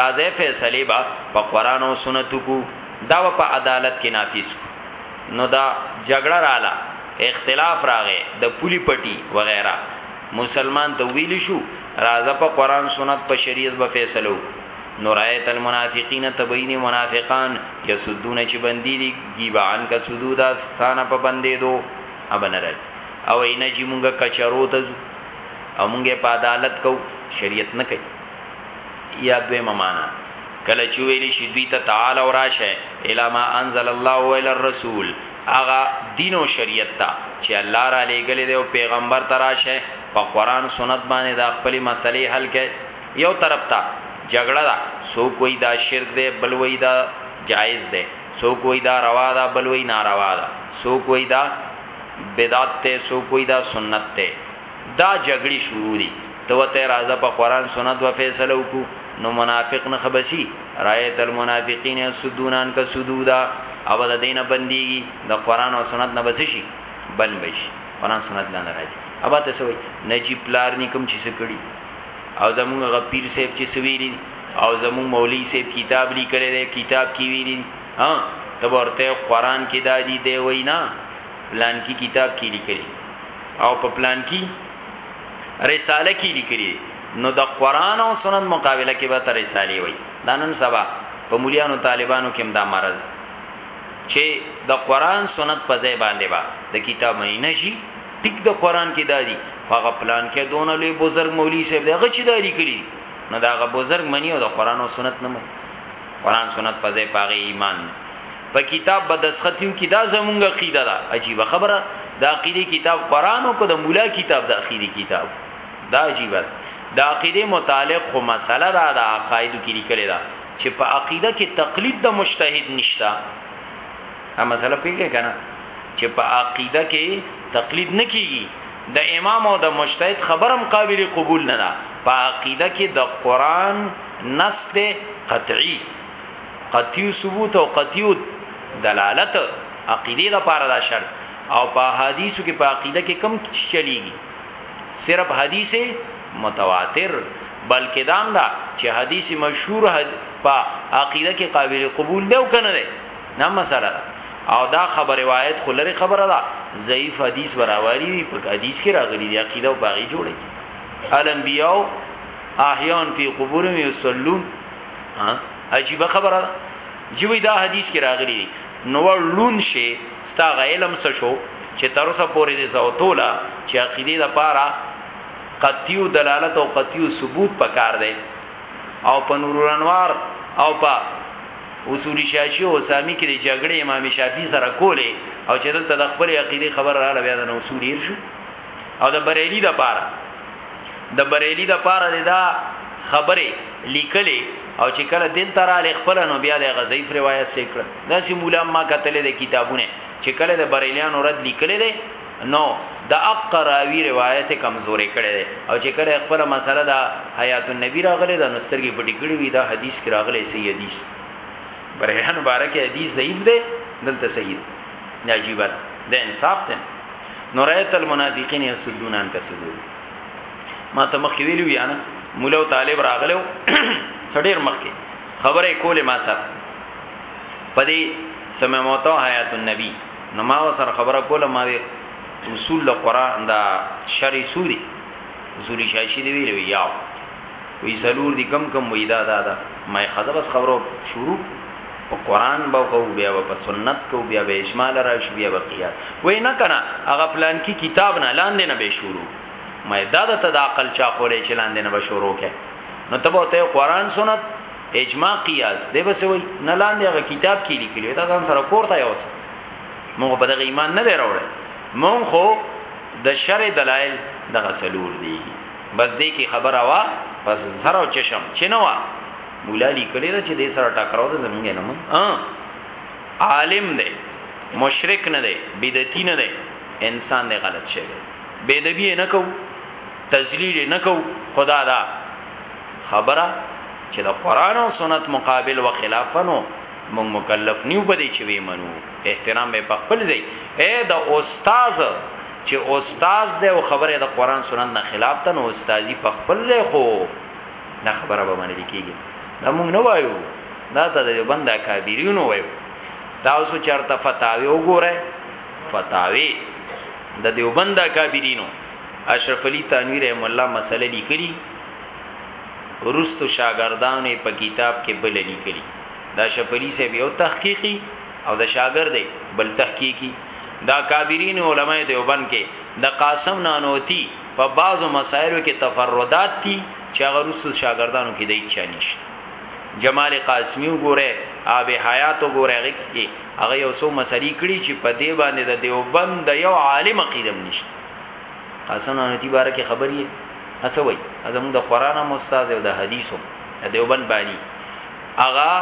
راځي فیصله با په قرانو سنت کو دا په عدالت کې نافذ کو نو دا جګړه رااله اختلاف راغې د پولی پټي وغیرہ مسلمان ته ویل شو راځه په قران سنت په شریعت به فیصلو نو رایت المنافقین تبین منافقان یسدون چې بندی دي گیبان کا سدودا ستانه په بندې دو ابن راځي او اینه چې مونږه کچرو ته او مونږه په عدالت کو شریعت نه کوي یا دویمه معنی کله چې ویل شي دوی ته تعالی او راشه الی ما انزل الله و الی الرسول اغه دین او شریعت ته چې الله را لېګل دی او پیغمبر ته راشه په قران سنت باندې د خپل مسلې حل کړي یو طرف ته جګړه دا سو کوئی دا شرک دی بل وای دا جایز دی سو کوئی دا روا دا بل وای ناروا دا سو کوئی دا بدعت ته سو کوئی دا سنت ته دا جګړې شروع دي ته وته راځه په قران سنت و فیصله وکړو نو منافق نه خبسي رايت المنافقین سدونان کا سدودا او د دینه بنديږي د قران او سنت نه بس شي بن بش قران سنت لاندې راځي ابا ته سوي نجیب پلار نکم چې سکړي او زمونږ غپیر صاحب چې سویری او زمونږ مولوی صاحب کتاب لیکل دی کتاب کې ویری ها تبورته قران کې دادی دی وینا پلانکی کتاب کې لیکلي او په پلانکی رساله کې لیکلي نو د قران او سنت مقابله کې به تر رسالې وي دا نن سبا په مليانو طالبانو کې هم دا مرز چې د قران سنت په ځای باندې با د کتاب مې نشي ټیک د قران کې دادی هغه پلان کې دون لوی بزرگ مولوی صاحب دغه چې داری کړی نو داغه بزرگ منی او د قران او سنت نه منی قران سنت په ځای پاغه ایمان نه په کتاب به دسختیو کی دا زمونږ عقیده ده عجیب خبره د عقیده کتاب قران او د مولا کتاب د عقیده کتاب دا عجیب ده د عقیده متعلق خو مسله ده د عقایدو کې لیکل ده چې په عقیده کې تقلید د مجتهد نشتا ا مسله پیږي کنه چې په عقیده کې تقلید نکېږي د امام او د مجتهد خبرم قابل قبول نه ده په عقیده کې د قران نص قطعی قطعی ثبوت او قطعی دلالت عقیده د پاره دا شرط او په حدیثو کې په عقیده کې کم چلیږي صرف حدیث متواتر بلکې دام دا چې حدیث مشهور حد... په عقیده کې قابل قبول دی او کنه دی نه مسله او دا خبر روایت خلری خبره ده ضعیف حدیث براواری په حدیث کې راغلی دی عقیده او باغی جوړی الانبیاء احیان فی قبورهم یصلون ها عجیب خبره ده جوی دا حدیث کې راغلی دی نو لون شي ستا علم څه شو چې تر اوسه پورې دې زوتولا چې عقیده د پاره قطیو دلالت او قطیو ثبوت پکار دی او په نور انوار او په اصول شاشی او سامی کې د جګړې امام شافعي سره کولې او چې دلته د خپل عقیده خبر را لوي د اصول هیر شو او د بریلی د پاره د بریلی د پاره دا خبره لیکلې او چې کله دل تر علی خپل نو بیا د غزیف روایت سیکړه دا سی مولا ما کتلې د کتابونه چې کله د بریلیان اورد لیکلې ده نو د اقراوی روایت کمزورې کړي ده او چې کله خپل مسله دا حیات النبی راغله د نسترګي پټی کړي وی دا حدیث کې راغله سی حدیث بریلیان مبارک حدیث ضعیف ده دلته صحیح ده دا عجیب ده د انصاف ته نورایت المنافقین یسدون ان کسدور ما ته مخکې ویلو یا نه مولا طالب راغلو سړیر مخکې خبره کوله ما سره پدې سمه موتا حیات النبی نو ما سره خبره کوله ما وی اصول قرآن دا شری سوری اصول شاشی دی ویلو یاو وی سلور دی کم کم وی دا دا دا ما خزه بس خبرو شروع په قران به کو بیا په سنت کو بیا به اجماع را شو بیا به قیاس وای نه کنه هغه پلان کی کتاب نه لاندې نه به شروع ما دا د تداقل چا خولې چې لاندې نه به شروع کړي نو تبو ته قران سنت اجماع قیاس دی بس وای نه لاندې هغه کتاب کې لیکلی دا ځان سره کوړتا یو څه موږ په دغه ایمان نه دی راوړل موږ خو د شر دلایل دغه سلور دی بس دې کې خبره وه بس زر او چشم چې نه وه مولا لیکلی دا چې دې سره ټکراو د زمونږ نه مون عالم دی مشرک نه دی بدعتي نه دی انسان دی غلط شي بے دبی نه کو تذلیل نه کو خدا دا خبره چې د قران او سنت مقابل و خلافنو مون مکلف نیو بده چې وی منو احترام به خپل ځای اے د استاد چی استاذ دی او خبره د قران سنت نه خلاف ده نو استاذی په خپل ځای خو دا خبره به باندې کیږي دا موږ نه وایو دا ته د بنده کابیرینو وایو تاسو چرته فتاوی وګوره فتاوی د دیوبند کابیرینو اشرف علی تنویر رحم الله مسله لیکلی روستو شاګردانو په کتاب کې بل لیکلی دا اشرف علی صاحب یو تحقیقی او د شاګرد بل تحقیقی د اکابرین علماء دیوبند کې د قاسم نانوتی په بعضو مسائلو کې تفردات دي چې هغه رسو شاګردانو کې دای چا نشته جمال قاسمی وګوره آب حیات وګوره هغه کې هغه یو څو مسلې کړي چې په دې باندې د دیوبند د یو عالم عقیدم نشته قاسم نانوتی باره کې خبرې اسوي ازمو د قران مستاز او د حدیثو دیوبند باندې اغا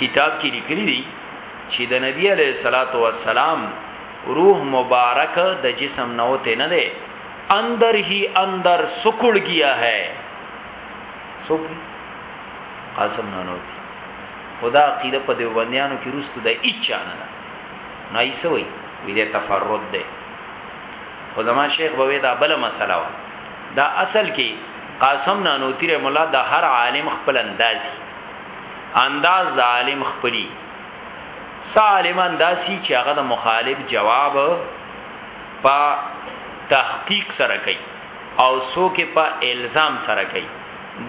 کتاب کې لیکلي دي چې د نبی علیه الصلاۃ والسلام روح مبارک د جسم نه وته نه ده اندر هی اندر سکړ گیا ہے سوک قاسم نانوتی خدا عقیده په دیوبندیانو کې روستو د اچا نه نه نه ایسوي وی د تفرد ده خدما شیخ بوي دا بل مسله وا دا اصل کې قاسم نانوتی رحم الله د هر عالم خپل اندازي انداز د عالم خپلی سا عالم انداسی چې هغه د مخالف جواب په تحقیق سره کوي او سو کې په الزام سره کوي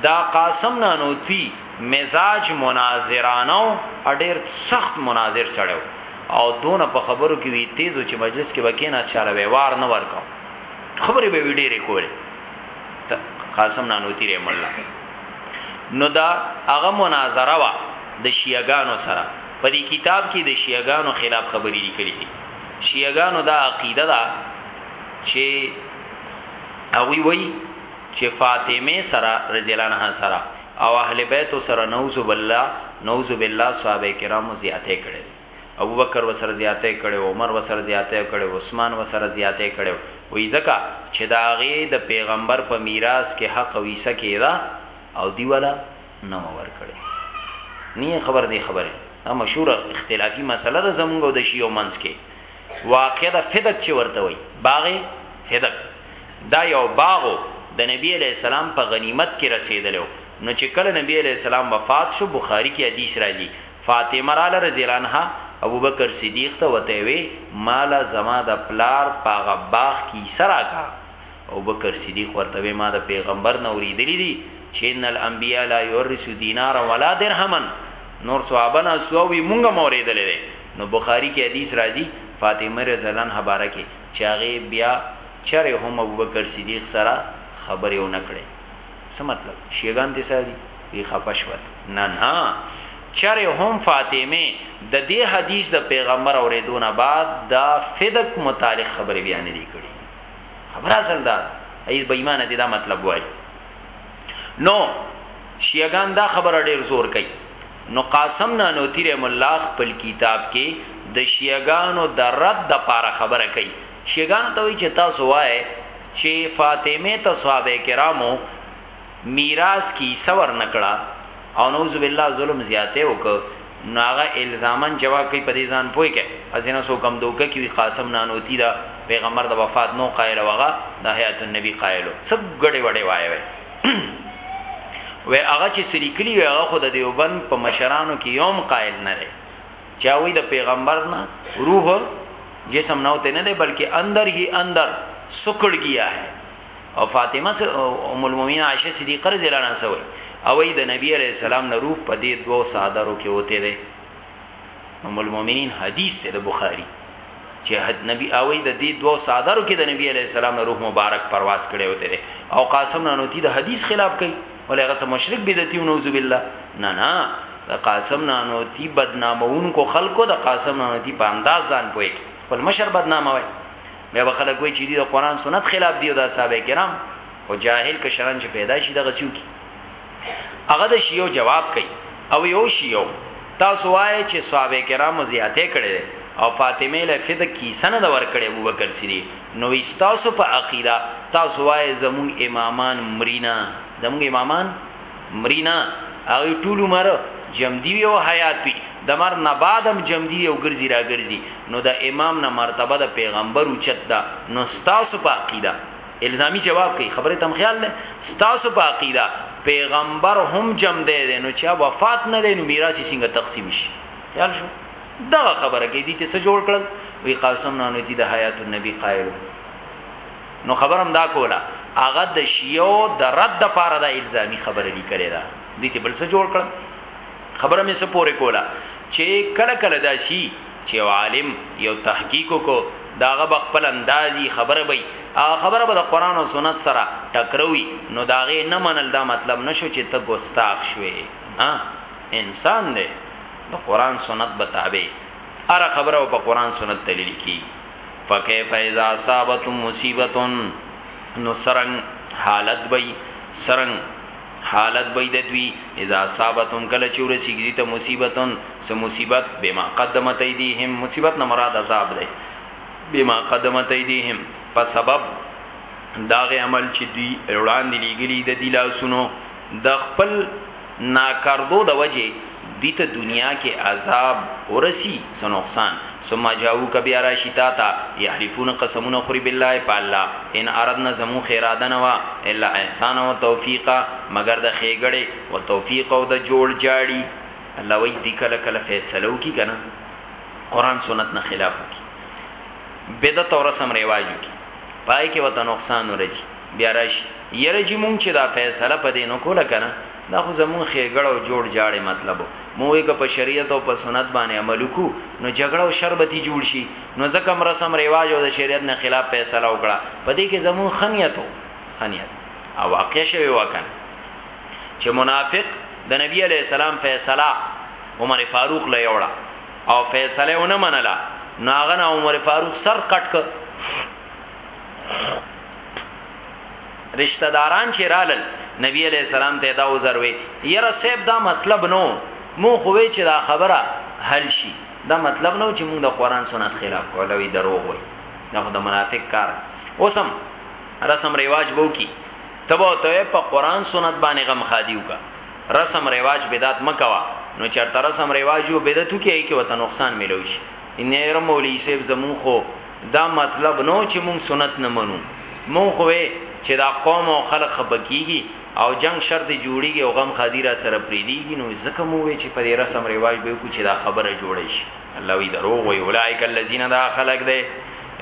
دا قاسم نانوتی مزاج مناظرانو اډیر سخت مناظر سره او دون په خبرو کې وی تیزو چې مجلس کې وکینا چاله ویوار نه ورکاو خبرې به ویډیره کوله قاسم نانوتی رحم الله نو دا هغه مناظره وه د شیعه ګانو سره په دې کتاب کې د شیعه ګانو خلاف خبرې لیکلې دي شیعه ګانو دا عقیده ده چې هغه وی چې فاطمه سره رضی الله عنها سره او اهل بیت سره نوذ بالله نوذ بالله صحابه کرامو زیاته کړي ابوبکر ورسره زیاتی کړی وو، عمر ورسره زیاتی کړی وو، عثمان ورسره زیاتی کړی وو، وایي ځکه چې د هغې د پیغمبر په میراث کې حق او حصه کیده او دوی وله نه وه ورکړې. نه یې خبر دې خبرې دا مشهوره اختلافي مسله ده زمونږ او د شیعو منځ کې واقع ده فدک چې ورته وایي باغ فدک دا یو باغ و د نبی علیه السلام په غنیمت کې رسېدلی و نو چې کله نبی علیه السلام وفات شو بخاري کې حدیث راځي فاطمه راله رضی الله عنها ابوبکر صدیق ته وته وی مالا زما د پلار پاغه باغ کی سرا کا ابوبکر صدیق ورته وی ما د پیغمبر نه اوریدلی دی چې ان الانبیاء لا یورث دینار ولا درهما نور صحابه نه سووی مونږه موریدل دی نو بخاری کې حدیث راځي فاطمه رضی الله عنها بارکه چاغه بیا چره هم ابوبکر صدیق سره خبره ونکړي څه مطلب شیګان دې ساري وی خپه شول نه نه چر هم فاطمه د دې حدیث د پیغمبر اوریدونه بعد دا فدق متعلق خبرې بیان دي کړي خبر اصل دا ای بې ایمان دي دا مطلب وای نو شیعاګان دا خبره ډیر زور کوي نو قاسم نانوتی رحم الله خپل کتاب کې د شیعاګانو د رد د پاره خبره کوي شیګانو ته وی چې تاسو وای چې فاطمه ته صحابه کرامو میراث کی سور نکړه او نوذ بالله ظلم زیاته وک ناغه الزامن جواب کوي په دې ځان پوي کې ازینه سو کم دوکه کی وی قاسم نانوتی دا پیغمبر د وفات نو قائل وغه د حیات النبی قائلو سب ګډي وډي وای وای و هغه چې سریکلی و هغه خود دیوبند په مشرانو کې یوم قائل نه دی چا وی د پیغمبر نه روح جسم نه ہوتے نه دی بلکې اندر هی اندر سکړ گیا ہے او فاطمه ام المؤمنین عائشه صدیقه رضی الله عنها سوی او ای د نبی علی السلام نه روح په دې دوو صادرو کې ہوتے دی ام المؤمنین حدیث ته د بخاری چې حد نبی او ای د دې دوو صادرو کې د نبی علی السلام نه روح مبارک پرواز کړي ہوتے دی او قاسم نانوتی د حدیث خلاف کوي ولې هغه څه مشرک بدعتي نعوذ بالله نه نه د قاسم نانو تی بدنامون کو خلکو د قاسم نانو تی په انداز ځان پوي خپل مشر بدنامه وي بیا به خلک وایي چې دی د قران سنت خلاف دی او د اصحاب کرام خو جاهل کشران چې پیدا شي دغه سیو کی هغه د شیو جواب کوي او یو شیو تاسو وایي چې صحابه کرام زیاته کړي او فاطمه له فد کیسه نه ور کړي ابوبکر صدیق نو استاسو په عقیده تاسو وایې زموږ امامان مري نه زموږ امامان مري نه هغه ټول عمر جمدی وی او حیات وی د مر نه بعد هم جمدی وی او ګرځي را ګرځي نو د امام نه مرتبه د پیغمبر اوچت ده نو ستاسو په عقیده الزامی جواب کوي خبره تم خیال نه ستاسو په عقیده پیغمبر هم جمدی دی نو چې وفات نه دی نو میراث څنګه تقسیم شي خیال شو دغه خبره کې دي ته څه جوړ کړل وی قاسم نانو تی د حیات النبی قائل نو خبرم دا کوله هغه د شیو د رد د پاره د الزامي خبره لیکلې ده دي ته بل څه جوړ کړل خبره مې څه پوره کوله چې کله کله دا شي چې عالم یو تحقیق کو داغه بخپل اندازي خبره وي هغه خبره به د قران او سنت سره ټکروي نو داغه نه منل دا مطلب نشو چې ته ګستاخ شوې ها انسان دی نو قران سنت به تابع اره خبره او په قران سنت دلیل کی فکیف اذا اصابت مصیبتون نو سرنګ حالت وی سرنګ حالت وی د دوی اذا اصابتهم کله چې ورسیږي ته مصیبتون سم مصیبت بما قدمت ایدیهم مصیبت نه مراد عذاب دی بما قدمت ایدیهم په سبب داغه عمل چې دوی وړاندې لګلی د دی لاسونو د خپل ناکردو د وجې دوی ته دنیا کې عذاب ورسي څه نقصان ثم جاؤک بیا راشي تا ته یحلفون قسمونه خوري بالله په الله ان اردنا زمو خیراده نه وه الا احسانا و توفیقا مګر د ښیګړې و توفیق او د جوړ جاړي الله وای دی کله کله فیصله وکي کنه قران سنت نه خلاف وکي بدعت او رسم رواج وکي پای کې وته نقصان ورسي بیا راشی یره جی مونږ چی دا فیصله په دی نکوله کنه دا خو زمونږ ښیګړه او جوړ جاړی مطلب وو مونږ وی که په شریعت او په سنت باندی عمل وکړو نو جګړه او شر به تی جوړ شی نو ځکه هم رسم رواج او د شریعت نه خلاف فیصله وکړه په دی کی زمونږ ښه نیت وو ښه نیت او واقع شوی وه کنه چی منافق د نبی علیه السلام فیصله عمر فاروق له یوړه او فیصله ونه منله ناغه نه عمر فاروق سر قټ ک رشتہ داران چې رالل نبی علیہ السلام ته دا وزر وی یره صاحب دا مطلب نو مو خوې چې دا خبره حل شي دا مطلب نو چې موږ د قران سنت خلاف کولوي دروغ وي دا خو د منافق کار اوسم رسم ریواج وو کی تبو ته په قران سنت باندې غم خادیو کا رسم ریواج بدعت مکوا نو چرته رسم ریواج یو بدعتو کې ای کې وته نقصان ملوي ان یې رمولې سیب زمون خو دا مطلب نو چې مونږ سنت نه منو مونږ خو چې دا قوم او خلق خپکیږي او جنگ شرط جوړیږي او غم خادي را سره پریديږي نو ځکه مو وی چې په دې رسم ریواج به کو چې دا خبره جوړه شي الله وی دروغ وی اولایک الذین دا خلق دی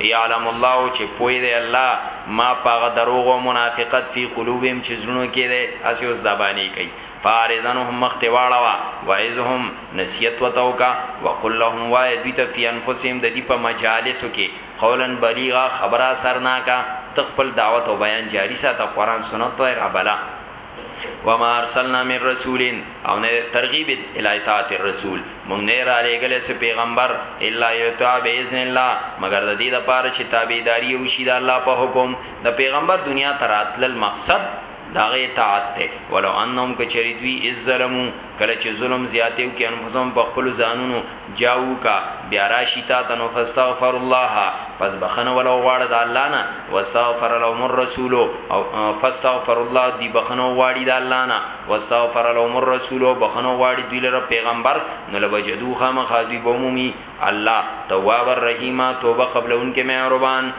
یعلم الله چې پوی دی الله ما پاغه دروغ او منافقت فی قلوبهم چې زړونو کې دی اسی اوس دا باندې کوي فارزنهم مخته واړوا وعظهم نصیحت وتوکا وقل لهم وای دوی ته فی انفسهم د دې په مجالسو کې قولا بلیغا خبره سرناکا تخپل دعوت او بیان جاری ساته قران سنت وای را بلا وما ارسلنا من رسول او نه ترغیب الایتات الرسول مونږ نه را لګل سه پیغمبر الا یتوا باذن الله مگر د دې لپاره چې تابعداري وشي د الله په حکم د پیغمبر دنیا تراتل مقصد د هغه اطاعت ته ولو انهم که چری دوی از ظلمو کله چې ظلم زیاتیو کې انفسهم په خپل ځانونو جاو کا بیا راشی تا تنو فاستغفر الله پس بخنه ولو غواړه د الله نه واستغفر لهم الرسول او فاستغفر الله دی بخنه غواړي د الله نه واستغفر لهم الرسول او بخنه غواړي دوی لره پیغمبر نو لبجدو خامخ دوی بومومي الله تواب الرحیم توبه قبلون کې مهربان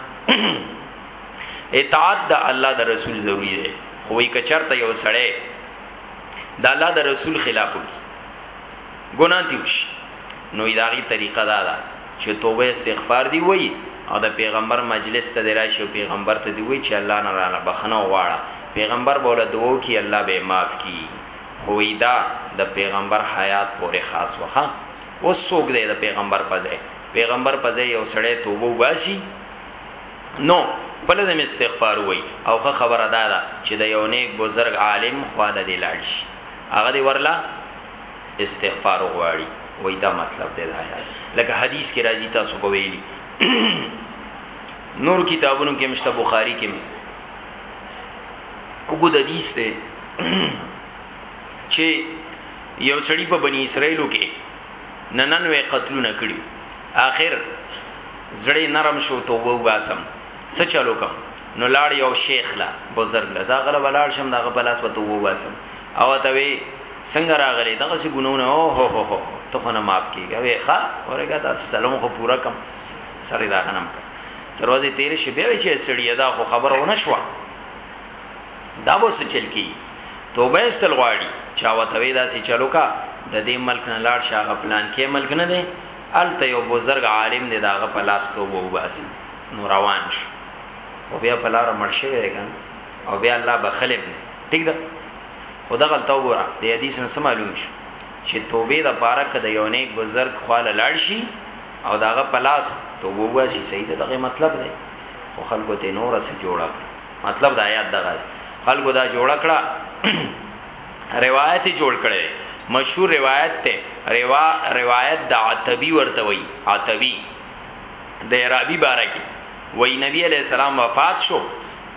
اطاعت د الله د رسول ضروری دی خو یې کچرته یو سړی د الله د رسول خلاف وکړي ګناه دی وش نو اداري طریقه دا ده چې توبه استغفار دی وای او د پیغمبر مجلس ته راشي او پیغمبر ته دی وای چې الله نه رانه بخنه وغواړه پیغمبر بوله دوو کې الله به معاف کی خو دا د پیغمبر حیات پورې خاص وخه اوس څوک دی د پیغمبر په ځای پیغمبر په ځای یو سړی توبه وباسي نو خپل د استغفار وای او خه خبره دا ده چې د یو نیک بزرګ عالم خوا د دی لاړ شي هغه دی ورلا استغفار غواړي وای دا مطلب دی دا یاد لکه حدیث کې راځي تاسو په ویلي نور کتابونو کې مشته بخاری کې وګد حدیث ته چې یو سړی په بنی اسرائیلو کې نننوې قتلونه کړی اخر زړۀ نرم شو توبه وباسم څه چل وکم نو لاړ یو شیخ لا بزرګ لا زاغله ولاړ شم دغه په لاس په توبه وباسم او ته وی څنګه راغلی دغه سی ګناونه او هو هو هو ته خو نه معاف کیږي وی ښا اورګه دا سلام خو پورا کم سره دا غنم کړ سروازي تیر شي بیا چې سړی دا خو خبره ونه شو دا به څه چل کی توبه استل غواړي چا وتوي دا سي چلو کا د دې ملک نه لاړ شاه پلان کې ملک نه دی الته یو بزرګ عالم دی داغه په لاس توبه وباسي نو روان شو خو بیا په لار مړ شوی دی کنه او بیا الله بخلم نه ټیک ده خدا غل توبه را دی حدیث نه معلوم شو چې توبه د پاره کده یو نیک بزرګ خواله لاړ شي او داغه په لاس توبه وباسي صحیح ده دغه مطلب دی خو خلکو ته نور څه جوړه مطلب د آیات دغه خلکو دا جوړه کړه روایت جوړ کړي مشهور روایت ته روا روایت د عتبی ورته وی عتبی د عربی باره کې وای نبی علی السلام وفات شو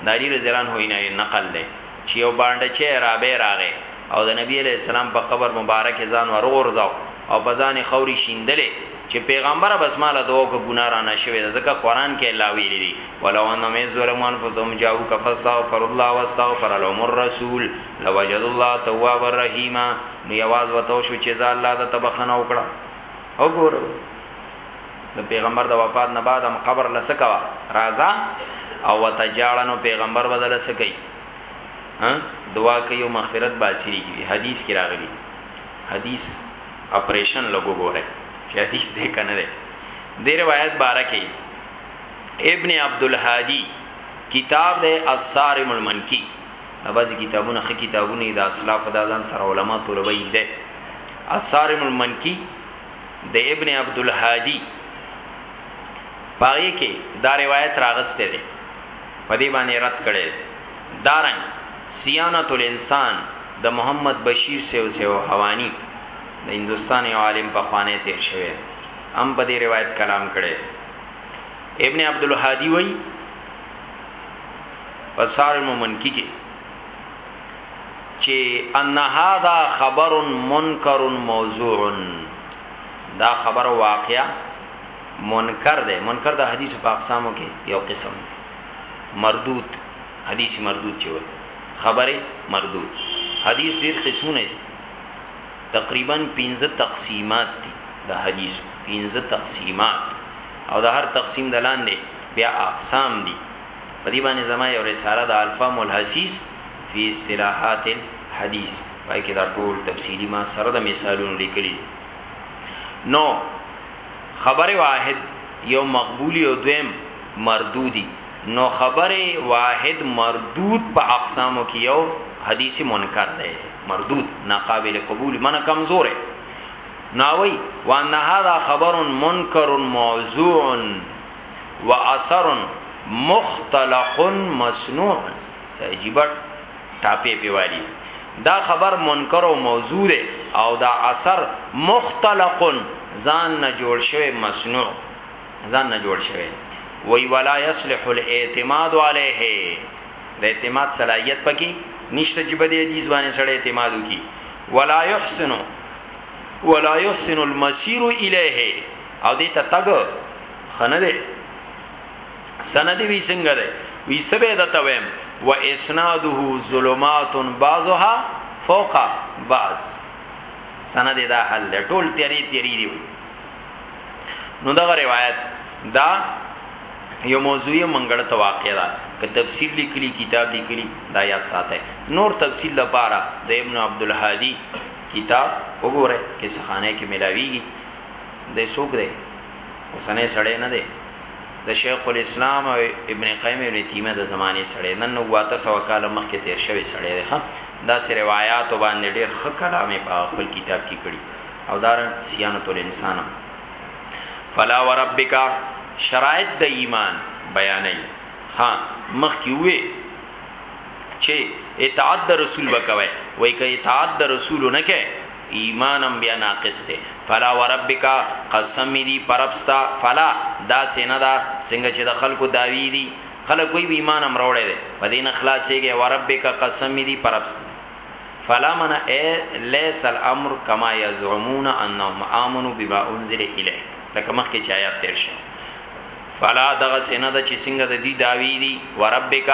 داری رضوان هو نه نقل لې چې یو باندې چې عربه راغې او د نبی علی السلام په قبر مبارک ځان ورغورځاو او په ځان خوري شیندلې چې پیغمبر بس مال دوه کو ګنا را نه شوی ځکه قران کې الله ویلي دي ولو انهم ظلموا انفسهم جاءوك فاستغفر الله واستغفر لهم الرسول لوجد الله تواب الرحیم نو یواز وتو شو چې ځا الله د تبخنه وکړه او ګورو د پیغمبر د وفات نه بعد هم قبر لسکوا رازا او وتجاړنو پیغمبر بدل سکی ها دعا کوي او مغفرت باسي کی حدیث کې راغلی حدیث اپریشن لګو ګوره چې حدیث دې کنه ده د روایت بارکه ابن عبد الهادی کتاب د اثار المنکی دا بعضی کتابونه خه کتابونه د اسلاف دا ځان سره علما طلبه یې ده الصارم المنکی د ابن عبد الهادی پاره کې دا روایت راغسته ده په دې باندې رد کړي دارن سیانت الانسان د دا محمد بشیر سیو سیو حوانی د هندستان یو عالم په خوانه تیر شوی هم په دې روایت کلام کړي ابن عبد الهادی وای په سال ممنکی کې چې ان هاذا خبر منکر موضوع دا خبر واقعا منکر ده منکر د حدیث په اقسامو کې یو قسم ده مردود حدیث مردود چې وایي خبره مردود حدیث ډیر قسمونه دي تقریبا 15 تقسیمات دي د حدیث 15 تقسیمات او د هر تقسیم د لاندې بیا اقسام دي په دې باندې زما یو رساله د الفا ملحسیس فی اصطلاحات الحدیث پای کې دا ټول تفصیلی ما سره د مثالونو لیکلي نو خبره واحد یو مقبولی او دویم مردودی نو خبره واحد مردود په اقسامو کې یو حدیث منکر دی مردود ناقابل قبول منه کمزور ہے ناوی وان هذا خبر منکر موضوع و اثر مختلق مصنوع سعجیبه ټاپې پی والی دا خبر منکر او موضوع ده او دا اثر مختلق ځان نه جوړ شوی مصنوع ځان نه جوړ شوی وی ولا يصلح الاعتماد عليه د اعتماد صلاحیت پکې نشته چې بده حدیث باندې سره اعتماد وکي ولا يحسن ولا يحسن المسير الیه او دې ته تګ خنه دې سند وی څنګه ده وی سبه د تویم و اسناده ظلمات بعضها فوق بعض سند دا حل له ټول تیری تیری دی نو دا روایت دا یو موضوعی منګړه ته واقع ده که تفسیر لیکلی کتاب لیکلی دا یا ساته نور تفسیر لپاره د ابن عبد الهادی کتاب وګورئ قصه خانه کې ملاویږي دی څوک دی اوسنۍ سړی نه دی د شیخ الاسلام او ابن قیم ابن تیمه د زمانه سړی نن نو واته سو کال مخکې تیر شوی سړی دی ښه دا سه روایت باندې ډیر ښه کلامه په خپل کتاب کې کړي او دارن سیانت الانسان فلا وربک شرایط د ایمان بیانې ها مخکې وې چه اطاعت د رسول وکوي وای که اطاعت د رسول نه کې ایمانم بیا ناقص ته فلا وربک قسم دی پربستا فلا دا سینا دا څنګه چې د خلکو داوی دي خلک کوئی به ایمان امر وړي دي په دین خلاصيږي وربک قسم دی پربستا فلا من اے لیس الامر کما یزعمون انهم امنوا بما انزل الیک لکه مخکې چې آیات تیر شي فلا دغه سینه د چې څنګه د دې داوی دي وربک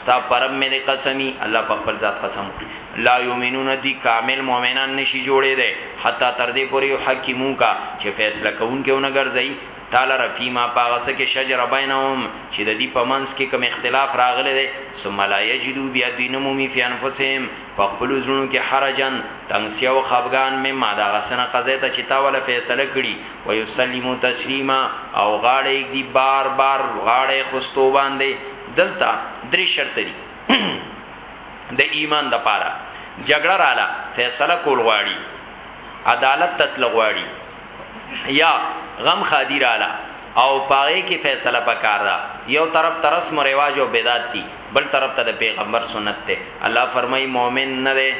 ستا پرم مې قسمی الله په خپل ذات قسم خوري لا یومنون دي کامل مؤمنان نشي جوړې ده حتی تر دې پورې حکیمو کا چې فیصله کوونکونه ګرځي تعالی رفیما پاغسه کې شجر بینهم چې د دې پمنس کې کوم اختلاف راغلی دی ثم لا یجدو بیا دینمو می فی انفسهم په خپل زړونو کې حرجن تنگسیا او خفغان مما دا غسنه قضیه ته چې تا ولا فیصله کړي و یسلمو تسلیما او غاړه یک دی بار بار غاړه خستو باندې دلته درې شرط دي د ایمان د پاره جګړه رااله فیصله کول غواړي عدالت تتل غواړي یا غم خادی رااله او پاره کې فیصله پکار ده یو طرف ته رسم رواج او بدعت دي بل طرف ته د پیغمبر سنت ته الله فرمای مؤمن نه ده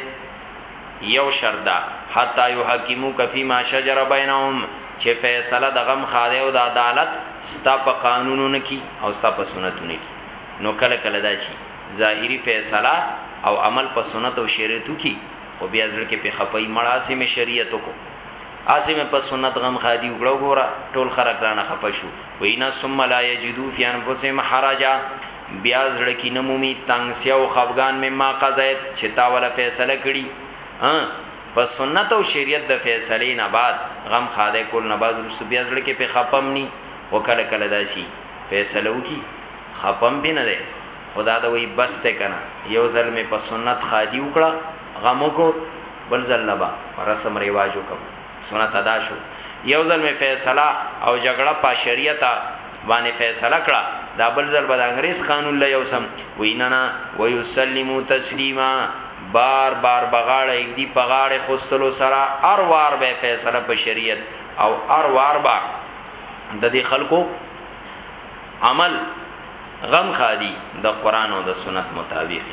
یو شرط ده حتا یحکمو کفی ما شجر بینهم چې فیصله د غم خاده او د عدالت ستا په قانونونو کې او ستا په سنتونو کې نو کله کله دا شي ظاهری فیصله او عمل په سنت او شریعتو کې خو بیا ځل کې په خپای مړاسمه شریعتو کو هسې مې په سنت غم ښادي وکړه، وګوره ټول خلک رانه خفه شو، وایي نه ثم لا یجدو فی انفسهم حرجا، بیا زړه کې نه مومي تنګسیا او خفګان مما قضیت چې تا ولا فیصله کړي، ها په سنت او شریعت د فیصلې نه بعد غم ښادی کول نه بعد وروسته بیا زړه کې پې خفه هم نی، خو کله کله داسي فیصله وکړي خفه هم پې نه دی، خو دا د وایي بس دی کنه یو ځل مې په سنت ښادي وکړه، غم وکړو بل ځل نه با رسم ریواج وکم سنت ادا شو یو ځل می فیصله او جګړه په شریعت باندې فیصله کړه دا بل ځل به د انګریز قانون له یو سم ویننا ویسلمو تسلیما بار بار بغاړه یک دی پغاړه خوستلو سره ار وار به فیصله په شریعت او ار وار با د دې خلکو عمل غم خادي د قران او د سنت مطابق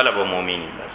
الب مؤمنین بس